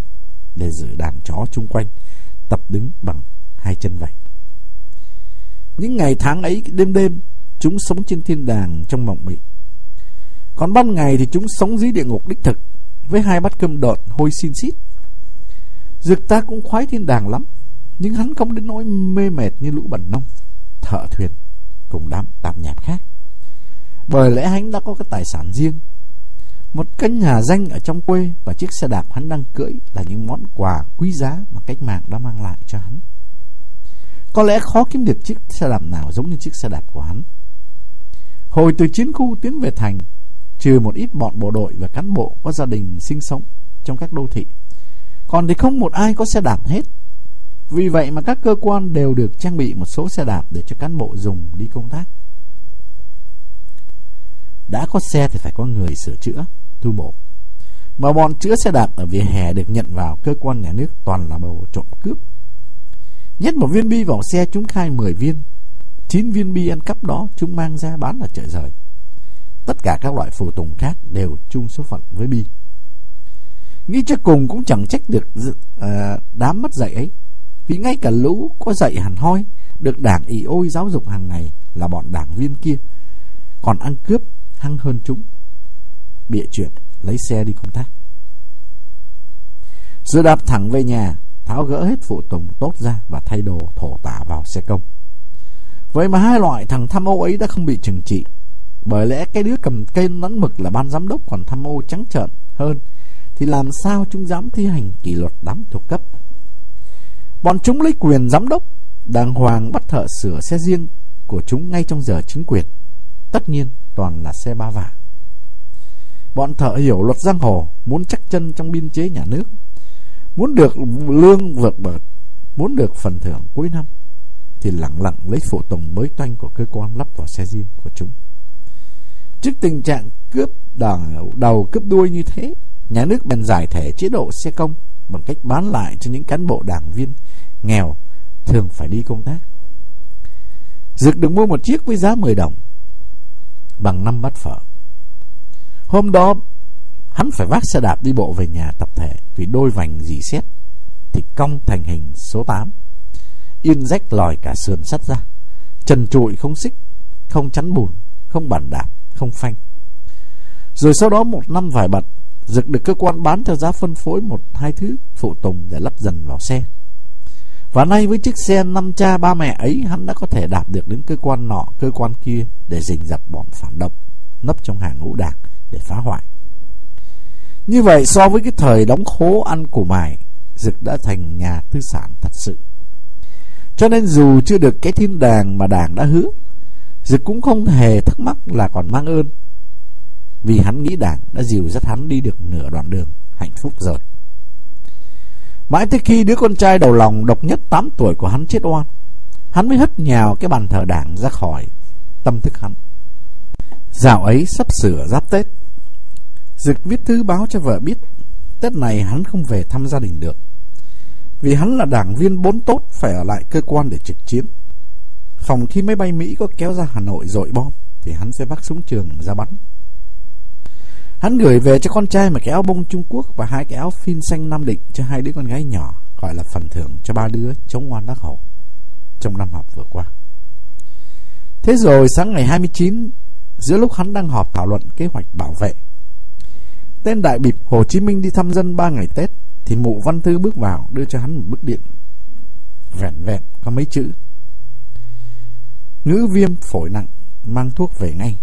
để giữ đàn chó chung quanh, tập đứng bằng hai chân vậy. Những ngày tháng ấy, đêm đêm, chúng sống trên thiên đàng trong mộng mị. Còn ban ngày thì chúng sống dưới địa ngục đích thực, với hai bát cơm đợn hôi xin xít. Dực ta cũng khoái thiên đàng lắm, nhưng hắn không đến nỗi mê mệt như lũ bần nông, Thợ thuyền Cùng đám tạp nhạp khác Bởi lẽ hắn đã có cái tài sản riêng một căn nhà danh ở trong quê Và chiếc xe đạp hắn đang cưỡi Là những món quà quý giá Mà cách mạng đã mang lại cho hắn. Có lẽ khó kiếm được chiếc xe đạp nào Giống như chiếc xe đạp của hắn. Hồi từ chiến khu tiến về thành Trừ một ít bọn bộ đội và cán bộ Có gia đình sinh sống trong các đô thị Còn thì không một ai có xe đạp hết. Vì vậy mà các cơ quan đều được trang bị một số xe đạp Để cho cán bộ dùng đi công tác. Đã có xe thì phải có người sửa chữa, tu bổ. Mà bọn chữa xe đạp ở vỉa hè được nhận vào cơ quan nhà nước toàn là bầu trộm cướp. nhất một viên bi vào xe chúng khai 10 viên. 9 viên bi ăn cắp đó chúng mang ra bán ở chợ rời. Tất cả các loại phụ tùng khác đều chung số phận với bi. Nghĩ cho cùng cũng chẳng trách được uh, đám mất dạy ấy. Vì ngay cả lũ có dạy hẳn hoi, được đảng ỉ ôi giáo dục hàng ngày là bọn đảng viên kia. Còn ăn cướp hăng hơn chúng bịa chuyện, lấy xe đi công tác. Rồi đạp thẳng về nhà, tháo gỡ hết phụ tùng, tốt ra và thay đồ thổ tả vào xe công. Vậy mà hai loại thằng tham ô ấy đã không bị trừng trị. Bởi lẽ cái đứa cầm cây nắn mực là ban giám đốc còn tham ô trắng trợn hơn, thì làm sao chúng dám thi hành kỷ luật đám thuộc cấp? Bọn chúng lấy quyền giám đốc, đàng hoàng bắt thợ sửa xe riêng của chúng ngay trong giờ chính quyền. Tất nhiên toàn là xe ba vàng Bọn thợ hiểu luật giang hồ, muốn chắc chân trong biên chế nhà nước, muốn được lương vượt bậc, muốn được phần thưởng cuối năm, thì lặng lặng lấy phụ tùng mới toanh của cơ quan lắp vào xe riêng của chúng. Trước tình trạng cướp đầu, đầu cướp đuôi như thế, nhà nước bèn giải thể chế độ xe công bằng cách bán lại cho những cán bộ đảng viên nghèo thường phải đi công tác. Dược được mua một chiếc với giá 10 đồng bằng năm bát phở. Hôm đó, hắn phải vác xe đạp đi bộ về nhà tập thể vì đôi vành dì xét thì cong thành hình số 8. Yên rách lòi cả sườn sắt ra, trần trụi không xích, không chắn bùn, không bản đạp, không phanh. Rồi sau đó một năm vài bật, Dực được cơ quan bán theo giá phân phối một hai thứ phụ tùng để lắp dần vào xe. Và nay với chiếc xe năm cha ba mẹ ấy Hắn đã có thể đạp được đến cơ quan nọ Cơ quan kia để rình dập bọn phản động Nấp trong hàng ngũ đảng để phá hoại. Như vậy, so với cái thời đóng khố ăn củ mài Dực đã thành nhà tư sản thật sự. Cho nên dù chưa được cái thiên đàng mà đảng đã hứa Dực cũng không hề thắc mắc là còn mang ơn, Vì hắn nghĩ đảng đã dìu dắt hắn đi được nửa đoạn đường Hạnh phúc rồi. Mãi tới khi đứa con trai đầu lòng độc nhất 8 tuổi của hắn chết oan, Hắn mới hất nhào cái bàn thờ đảng ra khỏi tâm thức hắn. Dạo ấy sắp sửa giáp Tết. Dực viết thư báo cho vợ biết Tết này hắn không về thăm gia đình được. Vì hắn là đảng viên bốn tốt Phải ở lại cơ quan để trực chiến. Phòng khi máy bay Mỹ có kéo ra Hà Nội dội bom Thì hắn sẽ vác súng trường ra bắn. Hắn gửi về cho con trai một cái áo bông Trung Quốc và hai cái áo phin xanh Nam Định cho hai đứa con gái nhỏ, gọi là phần thưởng cho ba đứa chống ngoan đắc hậu trong năm học vừa qua. Thế rồi sáng ngày 29, giữa lúc hắn đang họp thảo luận kế hoạch bảo vệ, tên đại bịp Hồ Chí Minh đi thăm dân ba ngày Tết, thì mụ Văn Thư bước vào đưa cho hắn một bức điện. Vẹn vẹn có mấy chữ. Ngữ viêm phổi nặng, mang thuốc về ngay.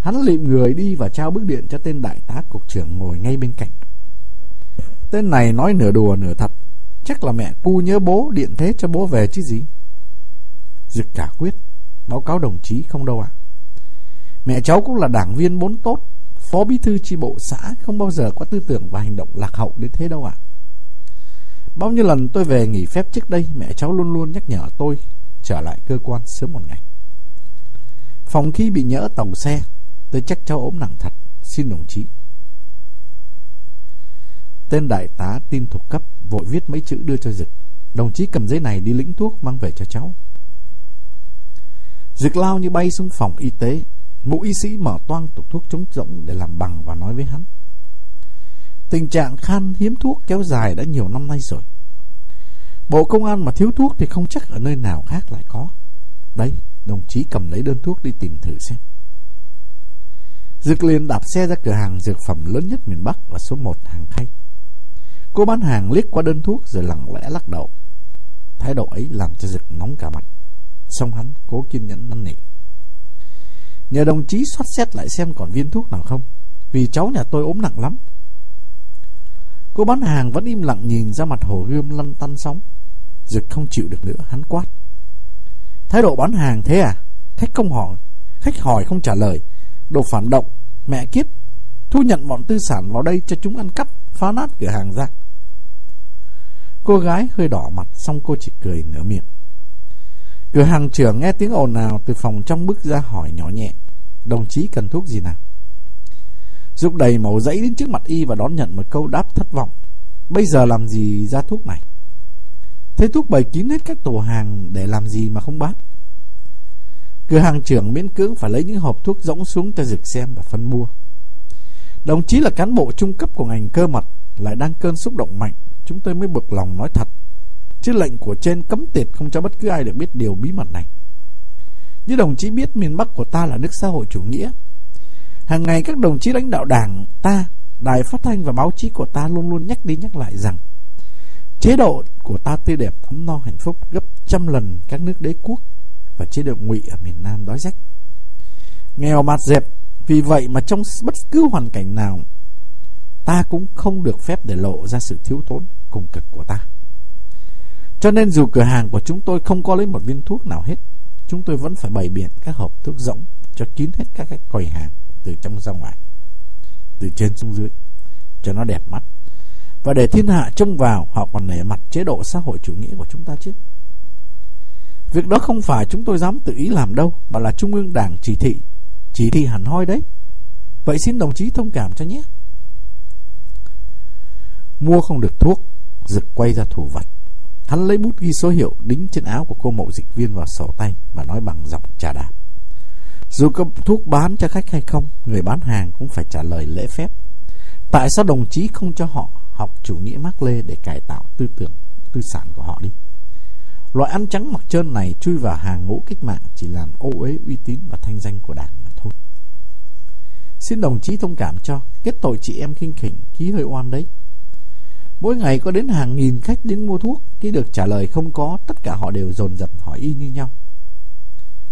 Hắn lịm người đi và trao bức điện cho tên đại tá cục trưởng ngồi ngay bên cạnh. Tên này nói nửa đùa nửa thật. Chắc là mẹ cu nhớ bố điện thế cho bố về chứ gì. Dực cả quyết. Báo cáo đồng chí không đâu ạ. Mẹ cháu cũng là đảng viên bốn tốt. Phó bí thư chi bộ xã không bao giờ có tư tưởng và hành động lạc hậu đến thế đâu ạ. Bao nhiêu lần tôi về nghỉ phép trước đây, Mẹ cháu luôn luôn nhắc nhở tôi Trở lại cơ quan sớm một ngày. Phòng khi bị nhỡ tàu xe, Tôi chắc cháu ốm nặng thật. Xin đồng chí. Tên đại tá tin thuộc cấp Vội viết mấy chữ đưa cho Dực. Đồng chí cầm giấy này đi lĩnh thuốc mang về cho cháu. Dực lao như bay xuống phòng y tế. Mụ y sĩ mở toang tục thuốc chống rỗng Để làm bằng và nói với hắn Tình trạng khan hiếm thuốc kéo dài đã nhiều năm nay rồi Bộ công an mà thiếu thuốc Thì không chắc ở nơi nào khác lại có Đây, đồng chí cầm lấy đơn thuốc đi tìm thử xem Dực liền đạp xe ra cửa hàng dược phẩm lớn nhất miền Bắc là số 1 hàng khay. Cô bán hàng liếc qua đơn thuốc rồi lặng lẽ lắc đầu. Thái độ ấy làm cho Dực nóng cả mặt. Xong hắn cố kiên nhẫn năn nỉ. Nhờ đồng chí soát xét lại xem còn viên thuốc nào không? Vì cháu nhà tôi ốm nặng lắm. Cô bán hàng vẫn im lặng nhìn ra mặt hồ gươm lăn tăn sóng. Dực không chịu được nữa, Hắn quát. Thái độ bán hàng thế à? Khách không hỏi, Khách hỏi không trả lời. Đồ phản động, Mẹ kiếp. Thu nhận bọn tư sản vào đây cho chúng ăn cắp, Phá nát cửa hàng ra. Cô gái hơi đỏ mặt, Xong cô chỉ cười nửa miệng. Cửa hàng trưởng nghe tiếng ồn nào Từ phòng trong bước ra hỏi nhỏ nhẹ. Đồng chí cần thuốc gì nào? Dục đầy màu giấy đến trước mặt y Và đón nhận một câu đáp thất vọng. Bây giờ làm gì ra thuốc này? Thế thuốc bày kín hết các tổ hàng Để làm gì mà không bán? Cửa hàng trưởng miễn cưỡng phải lấy những hộp thuốc rỗng xuống cho Dực xem và phân mua Đồng chí là cán bộ trung cấp của ngành cơ mật, Lại đang cơn xúc động mạnh. Chúng tôi mới bực lòng nói thật. Chứ lệnh của trên cấm tiệt không cho bất cứ ai được biết điều bí mật này Như đồng chí biết miền Bắc của ta là nước xã hội chủ nghĩa Hàng ngày các đồng chí lãnh đạo đảng ta Đài phát thanh và báo chí của ta luôn luôn nhắc đi nhắc lại rằng Chế độ của ta tươi đẹp ấm no hạnh phúc gấp trăm lần các nước đế quốc và chế độ ngụy ở miền Nam đói rách. Nghèo mạt dẹp, vì vậy mà trong bất cứ hoàn cảnh nào ta cũng không được phép để lộ ra sự thiếu thốn cùng cực của ta. Cho nên dù cửa hàng của chúng tôi không có lấy một viên thuốc nào hết, chúng tôi vẫn phải bày biện các hộp thuốc rỗng cho kín hết các cái quầy hàng từ trong ra ngoài, từ trên xuống dưới, cho nó đẹp mắt. Và để thiên hạ trông vào, họ còn nể mặt chế độ xã hội chủ nghĩa của chúng ta chứ. Việc đó không phải chúng tôi dám tự ý làm đâu, mà là Trung ương Đảng chỉ thị, chỉ thị hẳn hoi đấy. Vậy xin đồng chí thông cảm cho nhé. Mua không được thuốc, rực quay ra thủ vạch. Hắn lấy bút ghi số hiệu đính trên áo của cô mậu dịch viên vào sổ tay và nói bằng giọng trà đạp. Dù có thuốc bán cho khách hay không, người bán hàng cũng phải trả lời lễ phép. Tại sao đồng chí không cho họ học chủ nghĩa Mác Lê để cải tạo tư tưởng, tư sản của họ đi? Loại ăn trắng mặc trơn này chui vào hàng ngũ cách mạng chỉ làm ô uế uy tín và thanh danh của đảng mà thôi. Xin đồng chí thông cảm cho, kết tội chị em khinh khỉnh, khí hơi oan đấy. Mỗi ngày có đến hàng nghìn khách đến mua thuốc, khi được trả lời không có, tất cả họ đều dồn dập hỏi y như nhau.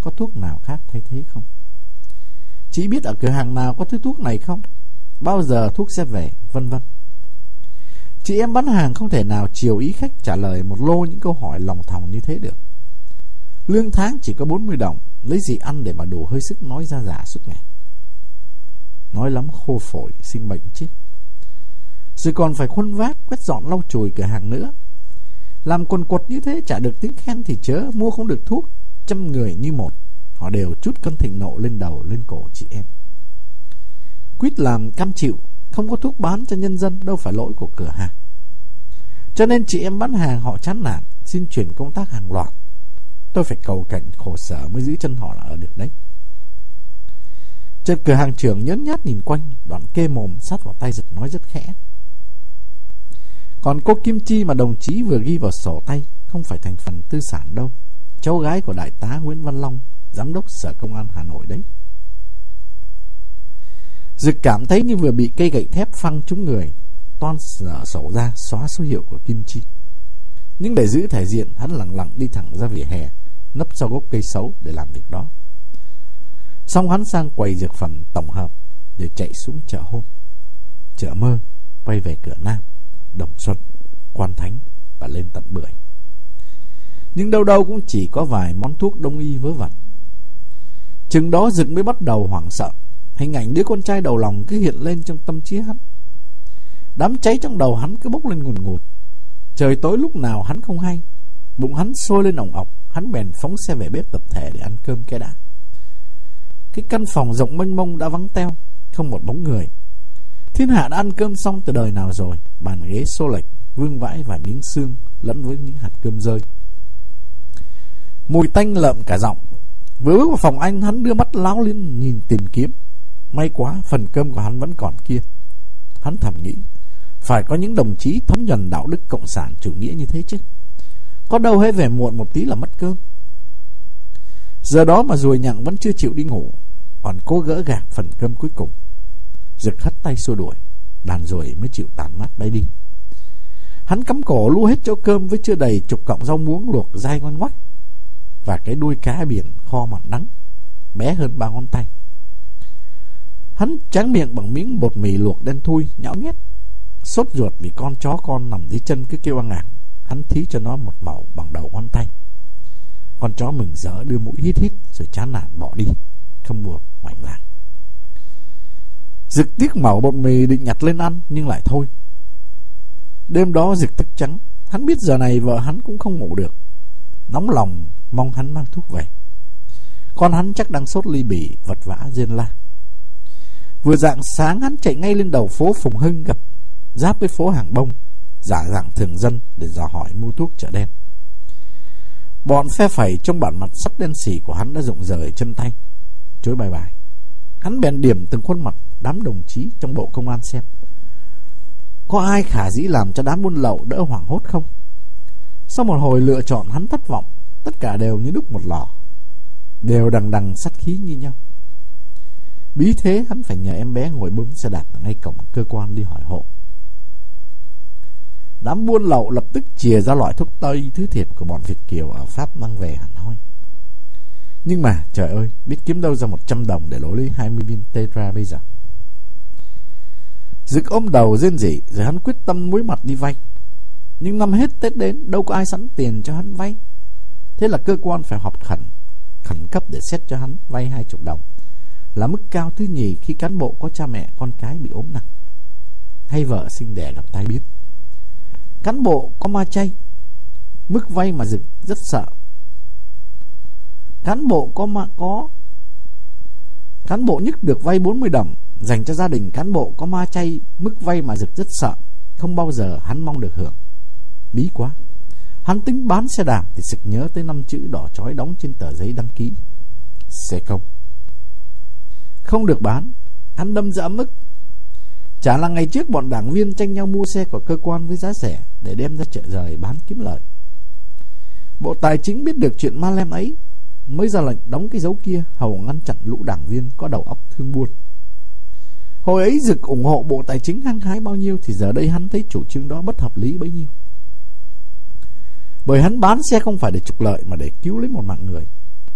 Có thuốc nào khác thay thế không? chỉ biết ở cửa hàng nào có thứ thuốc này không? Bao giờ thuốc sẽ về, vân vân. Chị em bán hàng không thể nào chiều ý khách trả lời một lô những câu hỏi lòng thòng như thế được. Lương tháng chỉ có 40 đồng, lấy gì ăn để mà đủ hơi sức nói ra giả suốt ngày. Nói lắm khô phổi, sinh bệnh chứ. Rồi còn phải khuân vác, quét dọn lau chùi cửa hàng nữa. Làm quần quật như thế trả được tiếng khen thì chớ, mua không được thuốc, trăm người như một. Họ đều chút cơn thịnh nộ lên đầu, lên cổ chị em. Quýt làm cam chịu, không có thuốc bán cho nhân dân đâu phải lỗi của cửa hàng. Cho nên chị em bán hàng họ chán nản, xin chuyển công tác hàng loạt. Tôi phải cầu cảnh khổ sở mới giữ chân họ là ở được đấy. Trên cửa hàng trưởng nhớn nhát nhìn quanh, đoạn kê mồm sát vào tay giật nói rất khẽ. Còn cô Kim Chi mà đồng chí vừa ghi vào sổ tay không phải thành phần tư sản đâu. Cháu gái của đại tá Nguyễn Văn Long, giám đốc Sở Công an Hà Nội đấy. Dực cảm thấy như vừa bị cây gậy thép phăng trúng người Toan sở sổ ra xóa số hiệu của Kim Chi Nhưng để giữ thể diện Hắn lặng lặng đi thẳng ra vỉa hè Nấp sau gốc cây xấu để làm việc đó Xong hắn sang quầy dược phẩm tổng hợp Để chạy xuống chợ hôm Chợ mơ Quay về cửa Nam Đồng Xuân, Quan Thánh Và lên tận Bưởi Nhưng đâu đâu cũng chỉ có vài món thuốc đông y vớ vẩn. Chừng đó Dực mới bắt đầu hoảng sợ, Hình ảnh đứa con trai đầu lòng cứ hiện lên trong tâm trí hắn. Đám cháy trong đầu hắn cứ bốc lên ngùn ngụt. Trời tối lúc nào hắn không hay, Bụng hắn sôi lên ổng ọc, Hắn bèn phóng xe về bếp tập thể để ăn cơm cái đã Cái căn phòng rộng mênh mông đã vắng teo, Không một bóng người. Thiên hạ đã ăn cơm xong từ đời nào rồi? Bàn ghế xô lệch, Vương vãi vài miếng xương Lẫn với những hạt cơm rơi. Mùi tanh lợm cả giọng. Vừa bước vào phòng anh, Hắn đưa mắt láo lên nhìn tìm kiếm. May quá, phần cơm của hắn vẫn còn kia. Hắn thầm nghĩ, Phải có những đồng chí thấm nhuần đạo đức cộng sản chủ nghĩa như thế chứ? Có đâu hết về muộn một tí là mất cơm. Giờ đó mà ruồi nhặng vẫn chưa chịu đi ngủ, Còn cố gỡ gạc phần cơm cuối cùng. Giật hắt tay xua đuổi Đàn rồi mới chịu tàn mắt bay đi Hắn cắm cổ lua hết chỗ cơm Với chưa đầy chục cọng rau muống luộc dai ngon ngoắt Và cái đuôi cá biển kho mặn đắng Bé hơn ba ngón tay Hắn tráng miệng bằng miếng bột mì luộc đen thui, nhão nhét. Sốt ruột vì con chó con nằm dưới chân cứ kêu ăn ngạc Hắn thí cho nó một mẩu bằng đầu ngón tay. Con chó mừng rỡ đưa mũi hít hít rồi chán nản bỏ đi. Không buồn ngoảnh lại. Dực tiếc mẩu bột mì định nhặt lên ăn nhưng lại thôi. Đêm đó Dực thức trắng. Hắn biết giờ này vợ hắn cũng không ngủ được. Nóng lòng mong hắn mang thuốc về. Con hắn chắc đang sốt ly bỉ vật vã riêng la. Vừa dạng sáng hắn chạy ngay lên đầu phố Phùng Hưng gặp giáp với phố Hàng Bông, giả dạng thường dân để dò hỏi mua thuốc chợ đen. Bọn phe phẩy trong bản mặt sắp đen xỉ của hắn đã rụng rời chân tay, chối bài bài. Hắn bèn điểm từng khuôn mặt đám đồng chí trong bộ công an xem. Có ai khả dĩ làm cho đám buôn lậu đỡ hoảng hốt không? Sau một hồi lựa chọn hắn thất vọng, tất cả đều như đúc một lò, đều đằng đằng sắt khí như nhau. Bí thế hắn phải nhờ em bé ngồi bấm xe đạp ở ngay cổng cơ quan đi hỏi hộ. Đám buôn lậu lập tức chìa ra loại thuốc tây thứ thiệt của bọn Việt Kiều ở Pháp mang về hẳn hoi. Nhưng mà trời ơi, biết kiếm đâu ra 100 đồng để lỗi lấy 20 viên tetra bây giờ. Dực ôm đầu rên rỉ rồi hắn quyết tâm muối mặt đi vay. Nhưng năm hết Tết đến đâu có ai sẵn tiền cho hắn vay. Thế là cơ quan phải họp khẩn, khẩn cấp để xét cho hắn vay hai chục đồng. Là mức cao thứ nhì khi cán bộ có cha mẹ con cái bị ốm nặng. Hay vợ sinh đẻ gặp tai biến. Cán bộ có ma chay, mức vay mà Dực rất sợ. Cán bộ có ma, có, Cán bộ nhất được vay 40 đồng, Dành cho gia đình cán bộ có ma chay, Mức vay mà Dực rất sợ, Không bao giờ hắn mong được hưởng. Bí quá. Hắn tính bán xe đạp thì sực nhớ tới năm chữ đỏ chói đóng trên tờ giấy đăng ký. Xe công. Không được bán. Hắn đâm dã mức. Chả là ngày trước bọn đảng viên tranh nhau mua xe của cơ quan với giá rẻ Để đem ra chợ rời bán kiếm lợi. Bộ Tài chính biết được chuyện ma lem ấy. Mới ra lệnh đóng cái dấu kia, Hầu ngăn chặn lũ đảng viên có đầu óc thương buôn. Hồi ấy Dực ủng hộ Bộ Tài chính hăng hái bao nhiêu Thì giờ đây hắn thấy chủ trương đó bất hợp lý bấy nhiêu. Bởi hắn bán xe không phải để trục lợi Mà để cứu lấy một mạng người.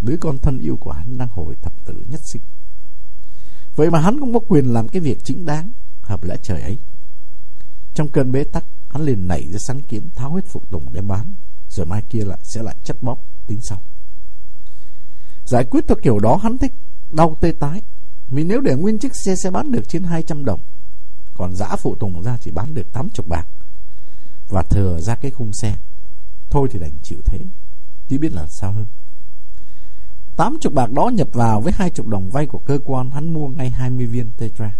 Đứa con thân yêu của hắn đang hồi thập tử nhất sinh. Vậy mà hắn cũng có quyền làm cái việc chính đáng, Hợp lẽ trời ấy. Trong cơn bế tắc, Hắn liền nảy ra sáng kiến tháo hết phụ tùng đem bán, Rồi mai kia lại sẽ lại chất bóp tính sau. Giải quyết theo kiểu đó hắn thích đau tê tái. Vì nếu để nguyên chiếc xe sẽ bán được trên 200 đồng, Còn giã phụ tùng ra chỉ bán được 80 bạc. Và thừa ra cái khung xe, Thôi thì đành chịu thế, Chứ biết là sao hơn. 80 bạc đó nhập vào với 20 đồng vay của cơ quan, Hắn mua ngay 20 viên Tetra.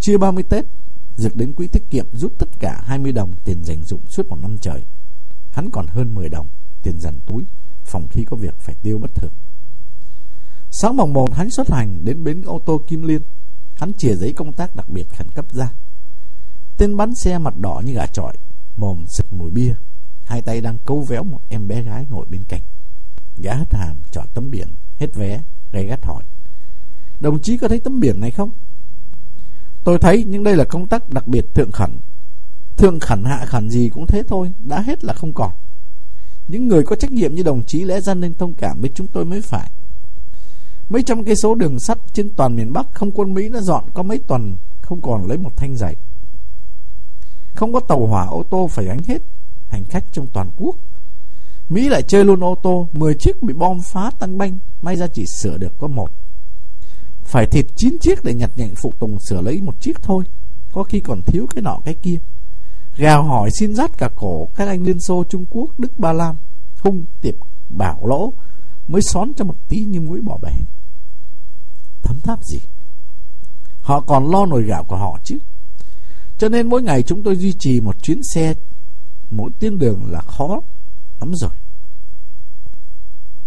Chia 30 Tết, Dược đến quỹ tiết kiệm rút tất cả 20 đồng tiền dành dụng suốt một năm trời. Hắn còn hơn 10 đồng tiền dành túi phòng khi có việc phải tiêu bất thường. Sáng mồng 1 hắn xuất hành đến bến ô tô Kim Liên. Hắn chìa giấy công tác đặc biệt khẩn cấp ra. Tên bắn xe mặt đỏ như gà trọi, mồm sực mùi bia. Hai tay đang câu véo một em bé gái ngồi bên cạnh. Gã hất hàm chọn tấm biển, hết vé, gây gắt hỏi. Đồng chí có thấy tấm biển này không? Tôi thấy nhưng đây là công tác đặc biệt thượng khẩn. Thượng khẩn hạ khẩn gì cũng thế thôi, đã hết là không còn. Những người có trách nhiệm như đồng chí lẽ ra nên thông cảm với chúng tôi mới phải. Mấy trăm cây số đường sắt trên toàn miền Bắc không quân Mỹ đã dọn có mấy tuần không còn lấy một thanh giày. Không có tàu hỏa ô tô phải gánh hết hành khách trong toàn quốc. Mỹ lại chơi luôn ô tô, 10 chiếc bị bom phá tăng banh, may ra chỉ sửa được có một. Phải thịt 9 chiếc để nhặt nhạnh phụ tùng sửa lấy một chiếc thôi, có khi còn thiếu cái nọ cái kia gào hỏi xin dắt cả cổ các anh Liên Xô Trung Quốc, Đức Ba Lan, hung tiệp bảo lỗ mới xón cho một tí như mũi bỏ bể. Thấm tháp gì? Họ còn lo nồi gạo của họ chứ. Cho nên mỗi ngày chúng tôi duy trì một chuyến xe mỗi tuyến đường là khó lắm rồi.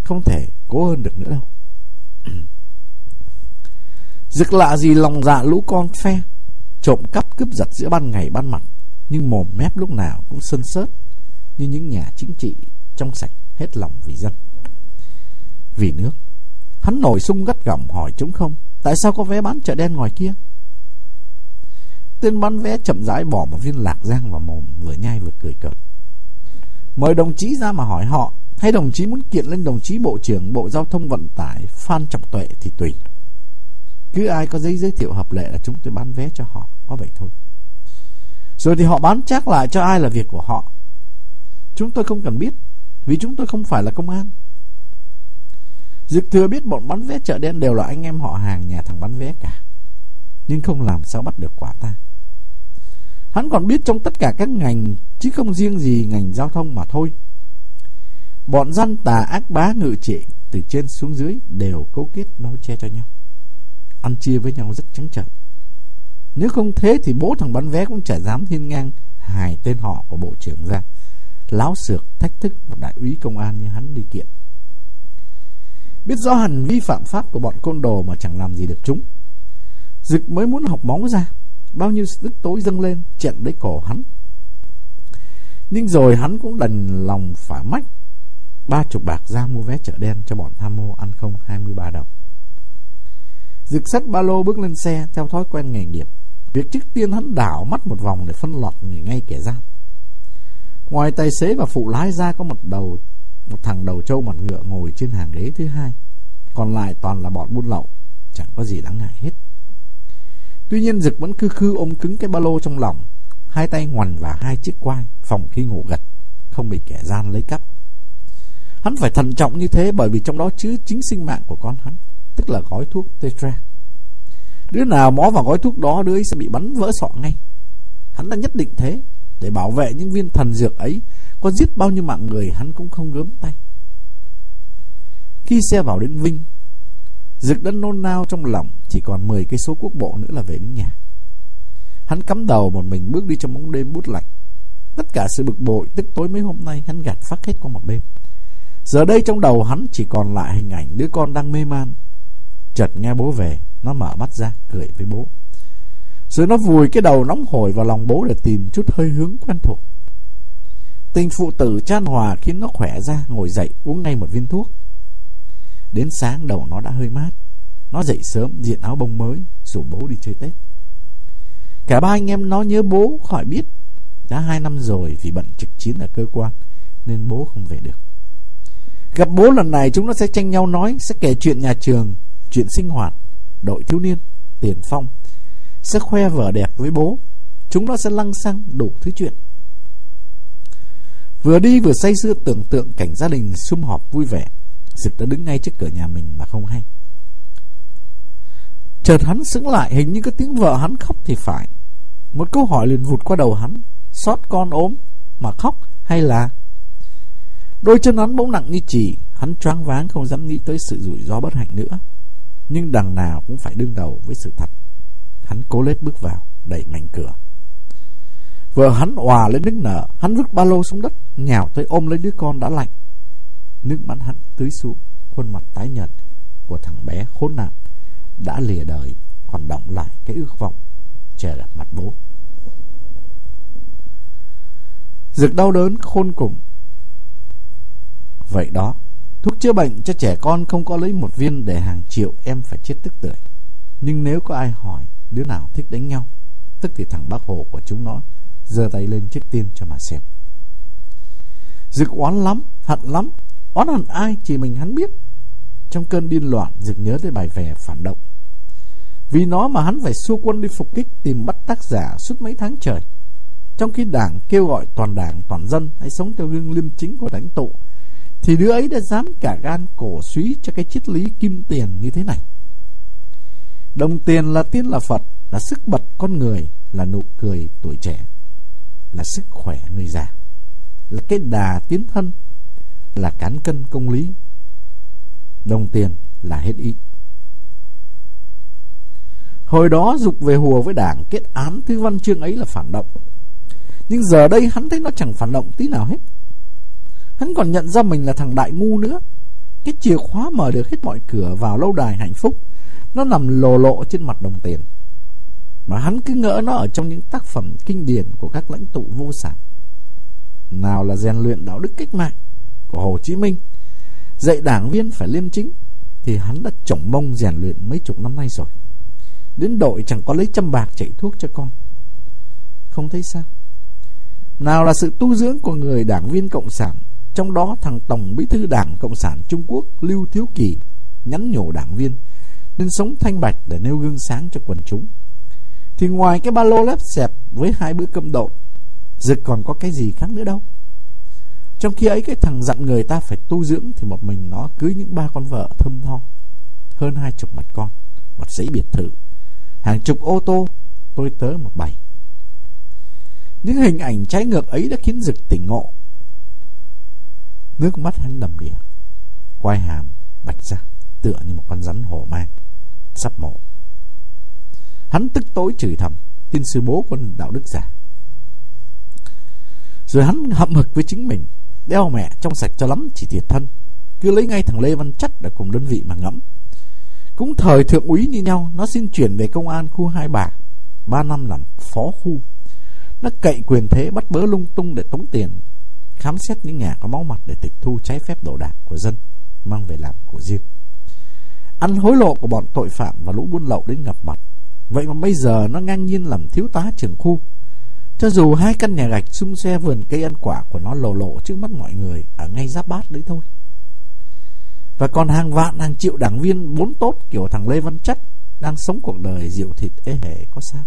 Không thể cố hơn được nữa đâu. Dực lạ gì lòng dạ lũ con phe Trộm cắp cướp giật giữa ban ngày ban mặt nhưng mồm mép lúc nào cũng sân sớt như những nhà chính trị trong sạch hết lòng vì dân. Vì nước, hắn nổi sung gắt gỏng hỏi chúng không, tại sao có vé bán chợ đen ngoài kia? Tên bán vé chậm rãi bỏ một viên lạc giang vào mồm, vừa nhai vừa cười cợt. Mời đồng chí ra mà hỏi họ, hay đồng chí muốn kiện lên đồng chí Bộ trưởng Bộ Giao thông Vận tải Phan Trọng Tuệ thì tùy. Cứ ai có giấy giới thiệu hợp lệ là chúng tôi bán vé cho họ, có vậy thôi. Rồi thì họ bán chắc lại cho ai là việc của họ. Chúng tôi không cần biết, vì chúng tôi không phải là công an. Dực thừa biết bọn bán vé chợ đen đều là anh em họ hàng nhà thằng bán vé cả. Nhưng không làm sao bắt được quả ta. Hắn còn biết trong tất cả các ngành, chứ không riêng gì ngành giao thông mà thôi. Bọn dân tà ác bá ngự trị từ trên xuống dưới đều cấu kết bao che cho nhau. Ăn chia với nhau rất trắng trợn. Nếu không thế thì bố thằng bán vé cũng chả dám thiên ngang hài tên họ của bộ trưởng ra. Láo xược thách thức một đại úy công an như hắn đi kiện. Biết rõ hành vi phạm pháp của bọn côn đồ mà chẳng làm gì được chúng. Dực mới muốn học móng ra. Bao nhiêu tức tối dâng lên, chẹn lấy cổ hắn. Nhưng rồi hắn cũng đành lòng phải mách, ba chục bạc ra mua vé chợ đen cho bọn tham mô ăn không 23 đồng. Dực sắt ba lô bước lên xe theo thói quen nghề nghiệp. Việc trước tiên hắn đảo mắt một vòng để phân lọt người ngay kẻ gian. Ngoài tài xế và phụ lái ra có một đầu một thằng đầu trâu mặt ngựa ngồi trên hàng ghế thứ hai. Còn lại toàn là bọn buôn lậu, chẳng có gì đáng ngại hết. Tuy nhiên Dực vẫn cứ khư ôm cứng cái ba lô trong lòng, hai tay ngoằn và hai chiếc quai, phòng khi ngủ gật, không bị kẻ gian lấy cắp. Hắn phải thận trọng như thế bởi vì trong đó chứa chính sinh mạng của con hắn, tức là gói thuốc Tetra. Đứa nào mó vào gói thuốc đó đứa ấy sẽ bị bắn vỡ sọ ngay. Hắn đã nhất định thế để bảo vệ những viên thần dược ấy có giết bao nhiêu mạng người hắn cũng không gớm tay. Khi xe vào đến Vinh, Dực đã nôn nao trong lòng chỉ còn 10 cây số quốc bộ nữa là về đến nhà. Hắn cắm đầu một mình bước đi trong bóng đêm bút lạnh. Tất cả sự bực bội tức tối mấy hôm nay hắn gạt phát hết qua một bên. Giờ đây trong đầu hắn chỉ còn lại hình ảnh đứa con đang mê man. Chợt nghe bố về, nó mở mắt ra cười với bố. Rồi nó vùi cái đầu nóng hổi vào lòng bố để tìm chút hơi hướng quen thuộc. Tình phụ tử chan hòa khiến nó khỏe ra ngồi dậy uống ngay một viên thuốc. Đến sáng đầu nó đã hơi mát. Nó dậy sớm diện áo bông mới rủ bố đi chơi Tết. Cả ba anh em nó nhớ bố khỏi biết. Đã hai năm rồi vì bận trực chiến ở cơ quan nên bố không về được. Gặp bố lần này chúng nó sẽ tranh nhau nói, sẽ kể chuyện nhà trường, chuyện sinh hoạt, đội thiếu niên, tiền phong. Sẽ khoe vở đẹp với bố. Chúng nó sẽ lăng xăng đủ thứ chuyện. Vừa đi vừa say sưa tưởng tượng cảnh gia đình sum họp vui vẻ. Dực đã đứng ngay trước cửa nhà mình mà không hay. Chợt hắn sững lại hình như có tiếng vợ hắn khóc thì phải. Một câu hỏi liền vụt qua đầu hắn. Xót con ốm mà khóc hay là... Đôi chân hắn bỗng nặng như chỉ, hắn choáng váng không dám nghĩ tới sự rủi ro bất hạnh nữa. Nhưng đằng nào cũng phải đương đầu với sự thật. Hắn cố lết bước vào, đẩy mạnh cửa. Vợ hắn hòa lên nước nở, hắn vứt ba lô xuống đất, nhào tới ôm lấy đứa con đã lạnh. Nước mắt hắn tưới xuống, khuôn mặt tái nhợt của thằng bé khốn nạn đã lìa đời, còn động lại cái ước vọng chờ gặp mặt bố. Dực đau đớn khôn cùng. Vậy đó, thuốc chữa bệnh cho trẻ con không có lấy một viên để hàng triệu em phải chết tức tưởi. Nhưng nếu có ai hỏi đứa nào thích đánh nhau, tức thì thằng bác hồ của chúng nó giơ tay lên trước tiên cho mà xem. Dực oán lắm, hận lắm, oán hận ai chỉ mình hắn biết. Trong cơn điên loạn, Dực nhớ tới bài vè phản động. Vì nó mà hắn phải xua quân đi phục kích tìm bắt tác giả suốt mấy tháng trời. Trong khi đảng kêu gọi toàn đảng, toàn dân hãy sống theo gương liêm chính của lãnh tụ, thì đứa ấy đã dám cả gan cổ suý cho cái triết lý kim tiền như thế này. Đồng tiền là tiên là Phật, là sức bật con người, là nụ cười tuổi trẻ là sức khỏe người già là cái đà tiến thân là cán cân công lý. Đồng tiền là hết ý. Hồi đó dục về hùa với đảng kết án thứ văn chương ấy là phản động. Nhưng giờ đây hắn thấy nó chẳng phản động tí nào hết hắn còn nhận ra mình là thằng đại ngu nữa cái chìa khóa mở được hết mọi cửa vào lâu đài hạnh phúc nó nằm lồ lộ trên mặt đồng tiền mà hắn cứ ngỡ nó ở trong những tác phẩm kinh điển của các lãnh tụ vô sản. Nào là rèn luyện đạo đức cách mạng của Hồ Chí Minh, dạy đảng viên phải liêm chính, thì hắn đã chổng mông rèn luyện mấy chục năm nay rồi. Đến đội chẳng có lấy trăm bạc chạy thuốc cho con. Không thấy sao? Nào là sự tu dưỡng của người đảng viên Cộng sản, trong đó, thằng Tổng Bí thư Đảng Cộng sản Trung Quốc Lưu Thiếu Kỳ nhắn nhủ đảng viên Nên sống thanh bạch để nêu gương sáng cho quần chúng. Thì ngoài cái ba lô lép xẹp Với hai bữa cơm độn Dực còn có cái gì khác nữa đâu? Trong khi ấy, cái thằng dặn người ta phải tu dưỡng Thì một mình nó cưới những ba con vợ thơm tho, Hơn hai chục mặt con Một giấy biệt thự, Hàng chục ô tô, Tôi tớ một bầy Những hình ảnh trái ngược ấy đã khiến Dực tỉnh ngộ. Nước mắt hắn đầm đìa. Quai hàm bạch ra, Tựa như một con rắn hổ mang, Sắp mổ. Hắn tức tối chửi thầm Tin sư bố con đạo đức giả. Rồi hắn hậm hực với chính mình, Đeo mẹ trong sạch cho lắm, chỉ thiệt thân. Cứ lấy ngay thằng Lê Văn Chất Để cùng đơn vị mà ngẫm. Cũng thời thượng úy như nhau, Nó xin chuyển về công an khu Hai Bà, Ba năm làm phó khu. Nó cậy quyền thế bắt bớ lung tung để tống tiền khám xét những nhà có máu mặt để tịch thu trái phép đồ đạc của dân, mang về làm của riêng. Ăn hối lộ của bọn tội phạm và lũ buôn lậu đến ngập mặt. Vậy mà bây giờ nó ngang nhiên làm thiếu tá trưởng khu. Cho dù hai căn nhà gạch xung xe vườn cây ăn quả của nó lộ lộ trước mắt mọi người, ở ngay giáp bát đấy thôi. Và còn hàng vạn, hàng triệu đảng viên bốn tốt kiểu thằng Lê Văn Chất đang sống cuộc đời rượu thịt ế hề có sao.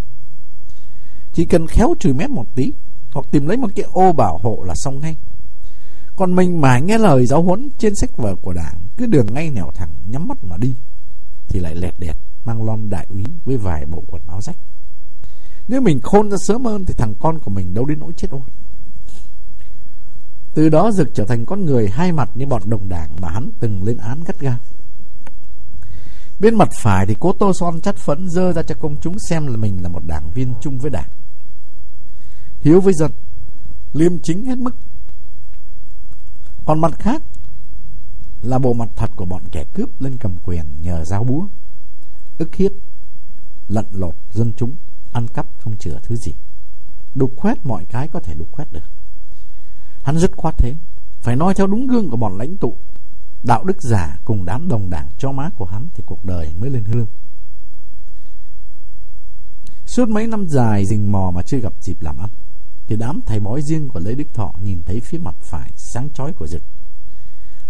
Chỉ cần khéo trừ mép một tí hoặc tìm lấy một cái ô bảo hộ là xong ngay. Còn mình mà nghe lời giáo huấn trên sách vở của đảng, cứ đường ngay nẻo thẳng, nhắm mắt mà đi, thì lại lẹt đẹt, mang lon đại úy với vài bộ quần áo rách. Nếu mình khôn ra sớm hơn thì thằng con của mình đâu đến nỗi chết ôi từ đó Dực trở thành con người hai mặt như bọn đồng đảng mà hắn từng lên án gắt gao. Bên mặt phải thì cố tô son chắt phấn dơ ra cho công chúng xem là mình là một đảng viên chung với đảng hiếu với dân, liêm chính hết mức. Còn mặt khác là bộ mặt thật của bọn kẻ cướp lên cầm quyền nhờ giáo búa, ức hiếp, lận lột dân chúng, ăn cắp không chừa thứ gì. Đục khoét mọi cái có thể đục khoét được. Hắn dứt khoát thế, phải nói theo đúng gương của bọn lãnh tụ. Đạo đức giả cùng đám đồng đảng cho má của hắn thì cuộc đời mới lên hương. Suốt mấy năm dài rình mò mà chưa gặp dịp làm ăn thì đám thầy bói riêng của Lê Đức Thọ nhìn thấy phía mặt phải sáng chói của Dực.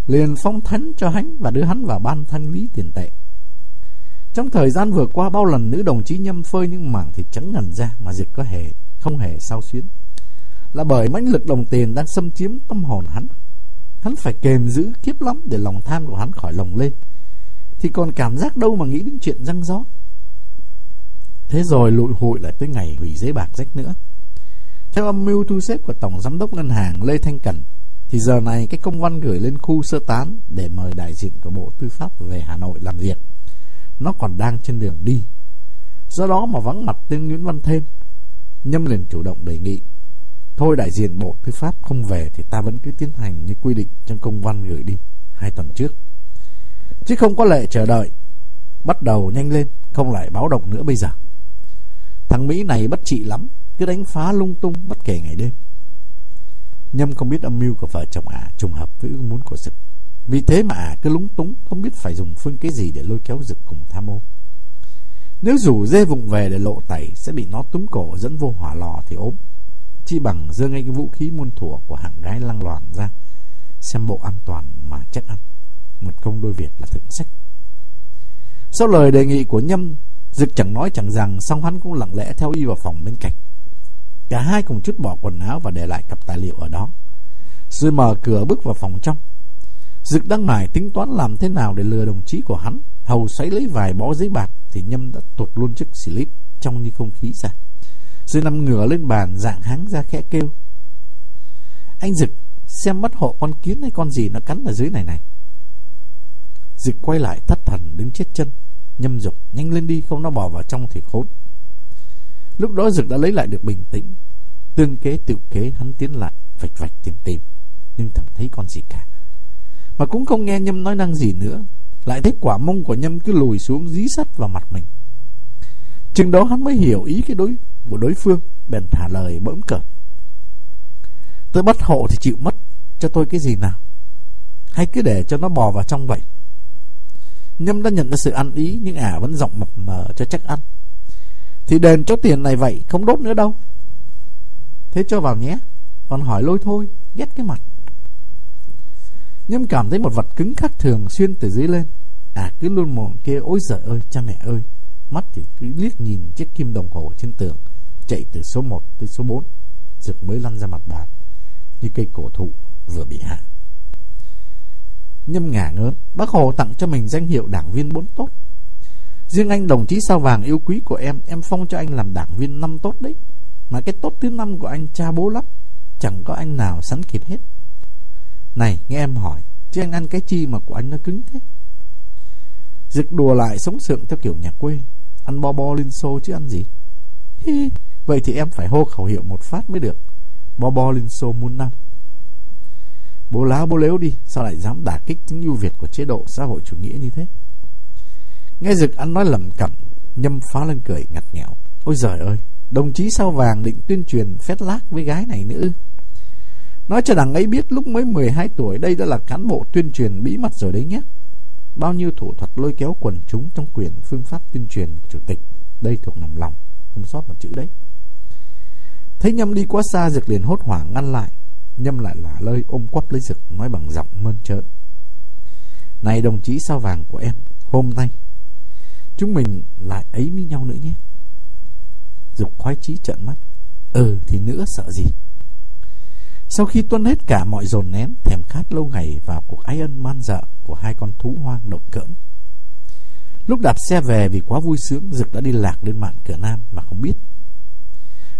Liền phong thánh cho hắn và đưa hắn vào ban thanh lý tiền tệ. Trong thời gian vừa qua, bao lần nữ đồng chí nhâm phơi những mảng thịt trắng ngần ra mà Dực có hề, không hề sao xuyến. Là bởi mãnh lực đồng tiền đang xâm chiếm tâm hồn hắn. Hắn phải kềm giữ kiếp lắm để lòng tham của hắn khỏi lồng lên. Thì còn cảm giác đâu mà nghĩ đến chuyện răng gió. Thế rồi lụi hụi lại tới ngày hủy giấy bạc rách nữa. Theo âm mưu thu xếp của Tổng Giám đốc Ngân hàng Lê Thanh Cẩn, thì giờ này cái công văn gửi lên khu sơ tán để mời đại diện của Bộ Tư pháp về Hà Nội làm việc. Nó còn đang trên đường đi. Do đó mà vắng mặt tên Nguyễn Văn Thêm, Nhâm liền chủ động đề nghị. Thôi đại diện Bộ Tư pháp không về thì ta vẫn cứ tiến hành như quy định trong công văn gửi đi hai tuần trước. Chứ không có lệ chờ đợi. Bắt đầu nhanh lên, không lại báo động nữa bây giờ. Thằng Mỹ này bất trị lắm, cứ đánh phá lung tung bất kể ngày đêm. Nhâm không biết âm mưu của vợ chồng ả trùng hợp với ước muốn của Dực. Vì thế mà ả cứ lúng túng không biết phải dùng phương cái gì để lôi kéo Dực cùng tham ô. Nếu rủ dê vùng về để lộ tẩy sẽ bị nó túm cổ dẫn vô hỏa lò thì ốm. Chi bằng dơ ngay cái vũ khí muôn thủa của hàng gái lăng loàn ra. Xem bộ an toàn mà chắc ăn. Một công đôi việc là thượng sách. Sau lời đề nghị của Nhâm, Dực chẳng nói chẳng rằng, song hắn cũng lặng lẽ theo y vào phòng bên cạnh. Cả hai cùng chút bỏ quần áo và để lại cặp tài liệu ở đó. Rồi mở cửa bước vào phòng trong. Dực đang mải tính toán làm thế nào để lừa đồng chí của hắn. Hầu xoáy lấy vài bó giấy bạc thì Nhâm đã tuột luôn chiếc slip trong như không khí ra. Rồi nằm ngửa lên bàn dạng háng ra khẽ kêu. Anh Dực, xem mất hộ con kiến hay con gì nó cắn ở dưới này này. Dực quay lại thất thần đứng chết chân. Nhâm dục nhanh lên đi không nó bỏ vào trong thì khốn. Lúc đó Dực đã lấy lại được bình tĩnh. Tương kế tự kế, hắn tiến lại, Vạch vạch tìm tìm. Nhưng chẳng thấy con gì cả. Mà cũng không nghe Nhâm nói năng gì nữa. Lại thấy quả mông của Nhâm cứ lùi xuống, Dí sắt vào mặt mình. Chừng đó hắn mới hiểu ý cái đối, của đối phương, Bèn thả lời bỗng cợt. Tôi bắt hộ thì chịu mất, Cho tôi cái gì nào? Hay cứ để cho nó bò vào trong vậy? Nhâm đã nhận ra sự ăn ý, Nhưng ả vẫn giọng mập mờ cho chắc ăn thì đền cho tiền này vậy, Không đốt nữa đâu. Thế cho vào nhé. Còn hỏi lôi thôi, Ghét cái mặt. Nhâm cảm thấy một vật cứng khác thường xuyên từ dưới lên. À cứ luôn mồm kia ôi giời ơi, cha mẹ ơi. Mắt thì cứ liếc nhìn chiếc kim đồng hồ trên tường, Chạy từ số 1 tới số 4 Dực mới lăn ra mặt bàn, Như cây cổ thụ vừa bị hạ. Nhâm ngả ngớn, Bác Hồ tặng cho mình danh hiệu đảng viên bốn tốt. Riêng anh đồng chí sao vàng yêu quý của em Em phong cho anh làm đảng viên năm tốt đấy. Mà cái tốt thứ năm của anh cha bố lắm Chẳng có anh nào sẵn kịp hết. Này nghe em hỏi Chứ anh ăn cái chi mà của anh nó cứng thế? Dực đùa lại sống sượng theo kiểu nhà quê Ăn bo bo liên xô chứ ăn gì? Hi, Vậy thì em phải hô khẩu hiệu một phát mới được. Bo bo liên xô muôn năm. Bố láo bố lếu đi Sao lại dám đả kích tính ưu việt của chế độ xã hội chủ nghĩa như thế? Nghe Dực ăn nói lầm cẩm, Nhâm phá lên cười ngặt nghẽo Ôi giời ơi, Đồng chí sao vàng định tuyên truyền phét lác với gái này nữa? Nói cho đằng ấy biết lúc mới 12 tuổi, Đây đã là cán bộ tuyên truyền bí mật rồi đấy nhé. Bao nhiêu thủ thuật lôi kéo quần chúng Trong quyền phương pháp tuyên truyền chủ tịch, Đây thuộc nằm lòng, Không sót một chữ đấy. Thấy Nhâm đi quá xa, Dực liền hốt hoảng ngăn lại. Nhâm lại lả lơi ôm quắp lấy Dực, Nói bằng giọng mơn trớn. Này đồng chí sao vàng của em, Hôm nay Chúng mình lại ấy với nhau nữa nhé. Dục khoái trí trợn mắt. Ừ thì nữa sợ gì? Sau khi tuân hết cả mọi dồn nén, Thèm khát lâu ngày vào cuộc ái ân man dợ Của hai con thú hoang động cỡn. Lúc đạp xe về vì quá vui sướng, Dực đã đi lạc lên mạng cửa Nam mà không biết.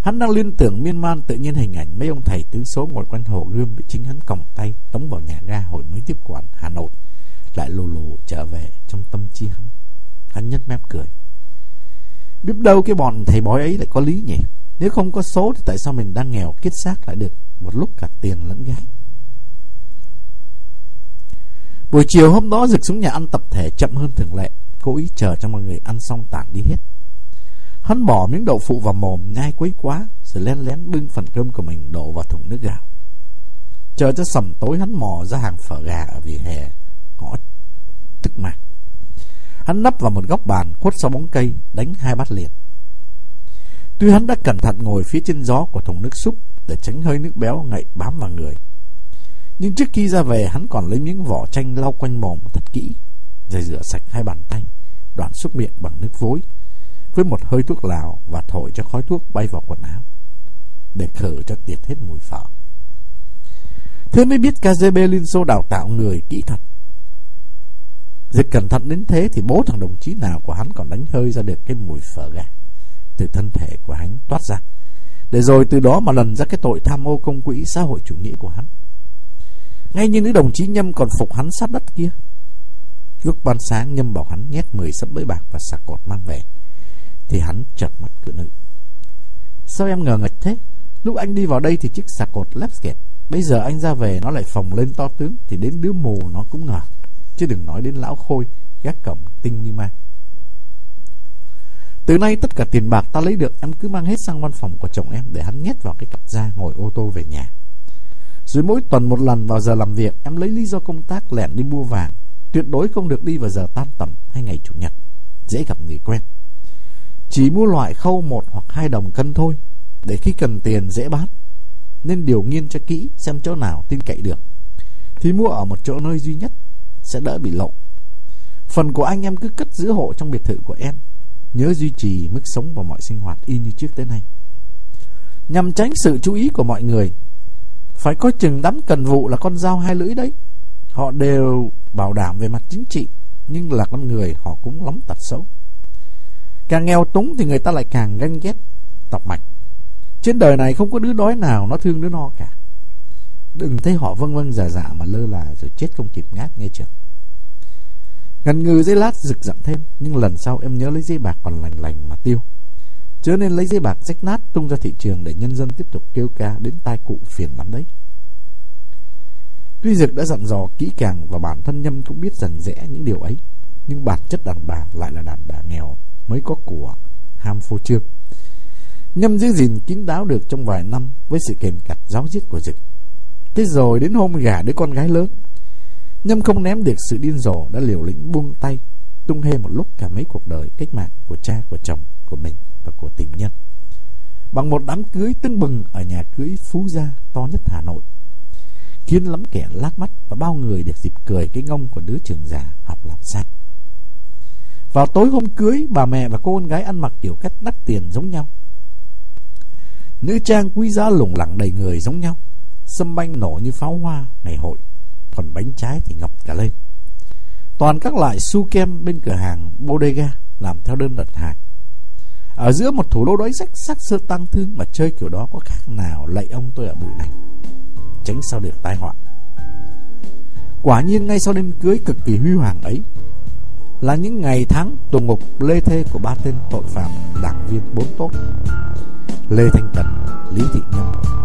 Hắn đang liên tưởng miên man tự nhiên hình ảnh mấy ông thầy tướng số ngồi quanh hồ gươm bị chính hắn còng tay, tống vào nhà ga hồi mới tiếp quản Hà Nội, lại lù lù trở về trong tâm trí hắn. Hắn nhếch mép cười. Biết đâu cái bọn thầy bói ấy lại có lý nhỉ? Nếu không có số thì tại sao mình đang nghèo kiết xác lại được một lúc cả tiền lẫn gái? Buổi chiều hôm đó rực xuống nhà ăn tập thể chậm hơn thường lệ, cố ý chờ cho mọi người ăn xong tản đi hết. Hắn bỏ miếng đậu phụ vào mồm nhai quấy quá Rồi len lén bưng phần cơm của mình đổ vào thùng nước gạo Chờ cho sầm tối hắn mò ra hàng phở gà ở vỉa hè Ngõ tức mạc Hắn nấp vào một góc bàn, khuất sau bóng cây, Đánh hai bát liền Tuy hắn đã cẩn thận ngồi phía trên gió của thùng nước súp Để tránh hơi nước béo ngậy bám vào người, Nhưng trước khi ra về Hắn còn lấy miếng vỏ chanh lau quanh mồm thật kỹ, Rồi rửa sạch hai bàn tay, Đoạn xúc miệng bằng nước vối, với một hơi thuốc lào và thổi cho khói thuốc bay vào quần áo, để khử cho tiệt hết mùi phở. Thế mới biết KGB Liên Xô đào tạo người kỹ thuật. Dịch cẩn thận đến thế thì bố thằng đồng chí nào của hắn còn đánh hơi ra được cái mùi phở gà từ thân thể của hắn toát ra. Để rồi từ đó mà lần ra cái tội tham ô công quỹ xã hội chủ nghĩa của hắn. Ngay như nữ đồng chí Nhâm còn phục hắn sát đất kia. Lúc ban sáng Nhâm bảo hắn nhét 10 sấp bới bạc và sạc cột mang về. Thì hắn chợt mắt cự nữ Sao em ngờ nghịch thế Lúc anh đi vào đây thì chiếc sạc cột lép kẹt Bây giờ anh ra về nó lại phồng lên to tướng Thì đến đứa mù nó cũng ngờ Chứ đừng nói đến lão khôi Gác cổng tinh như ma Từ nay tất cả tiền bạc ta lấy được, Em cứ mang hết sang văn phòng của chồng em Để hắn nhét vào cái cặp da ngồi ô tô về nhà. Rồi mỗi tuần một lần vào giờ làm việc, Em lấy lý do công tác lẻn đi mua vàng. Tuyệt đối không được đi vào giờ tan tầm hay ngày chủ nhật, Dễ gặp người quen. Chỉ mua loại khâu một hoặc hai đồng cân thôi, Để khi cần tiền dễ bán. Nên điều nghiên cho kỹ Xem chỗ nào tin cậy được. Thì mua ở một chỗ nơi duy nhất sẽ đỡ bị lộ Phần của anh em cứ cất giữ hộ trong biệt thự của em, Nhớ duy trì mức sống và mọi sinh hoạt y như trước tới nay Nhằm tránh sự chú ý của mọi người, Phải coi chừng đắm cần vụ là con dao hai lưỡi đấy Họ đều bảo đảm về mặt chính trị, Nhưng là con người họ cũng lắm tật xấu Càng nghèo túng thì người ta lại càng ganh ghét, tọc mạch. Trên đời này không có đứa đói nào nó thương đứa no cả. Đừng thấy họ vâng vâng giả giả mà lơ là rồi chết không kịp ngát, nghe chưa. Ngần ngừ giấy lát rực dặn thêm, Nhưng lần sau em nhớ lấy giấy bạc còn lành lành mà tiêu Chớ nên lấy giấy bạc rách nát tung ra thị trường Để nhân dân tiếp tục kêu ca đến tai cụ phiền lắm đấy Tuy Dực đã dặn dò kỹ càng Và bản thân Nhâm cũng biết dần rẽ những điều ấy, Nhưng bản chất đàn bà lại là đàn bà nghèo mới có của ham phô trương. Nhâm giữ gìn kín đáo được trong vài năm với sự kèm cặt giáo diết của dịch. Thế rồi đến hôm gả đứa con gái lớn, Nhâm không ném được sự điên rồ đã liều lĩnh buông tay, tung hê một lúc cả mấy cuộc đời cách mạng của cha, của chồng, của mình và của tình nhân. Bằng một đám cưới tưng bừng ở nhà cưới Phú Gia to nhất Hà Nội. Khiến lắm kẻ lác mắt và bao người được dịp cười cái ngông của đứa trường già học làm sai. Vào tối hôm cưới, bà mẹ và cô con gái ăn mặc kiểu cách đắt tiền giống nhau. Nữ trang quý giá lủng lẳng đầy người giống nhau. Sâm banh nổ như pháo hoa ngày hội, còn bánh trái thì ngập cả lên. Toàn các loại su kem bên cửa hàng Bodega làm theo đơn đặt hàng. Ở giữa một thủ đô đói rách sắc sơ tăng thương mà chơi kiểu đó có khác nào lạy ông tôi ở bụi này. Tránh sao được tai họa. Quả nhiên ngay sau đêm cưới cực kỳ huy hoàng ấy là những ngày tháng tù ngục lê thê của ba tên tội phạm đảng viên bốn tốt Lê Thanh Tần, Lý Thị Nhân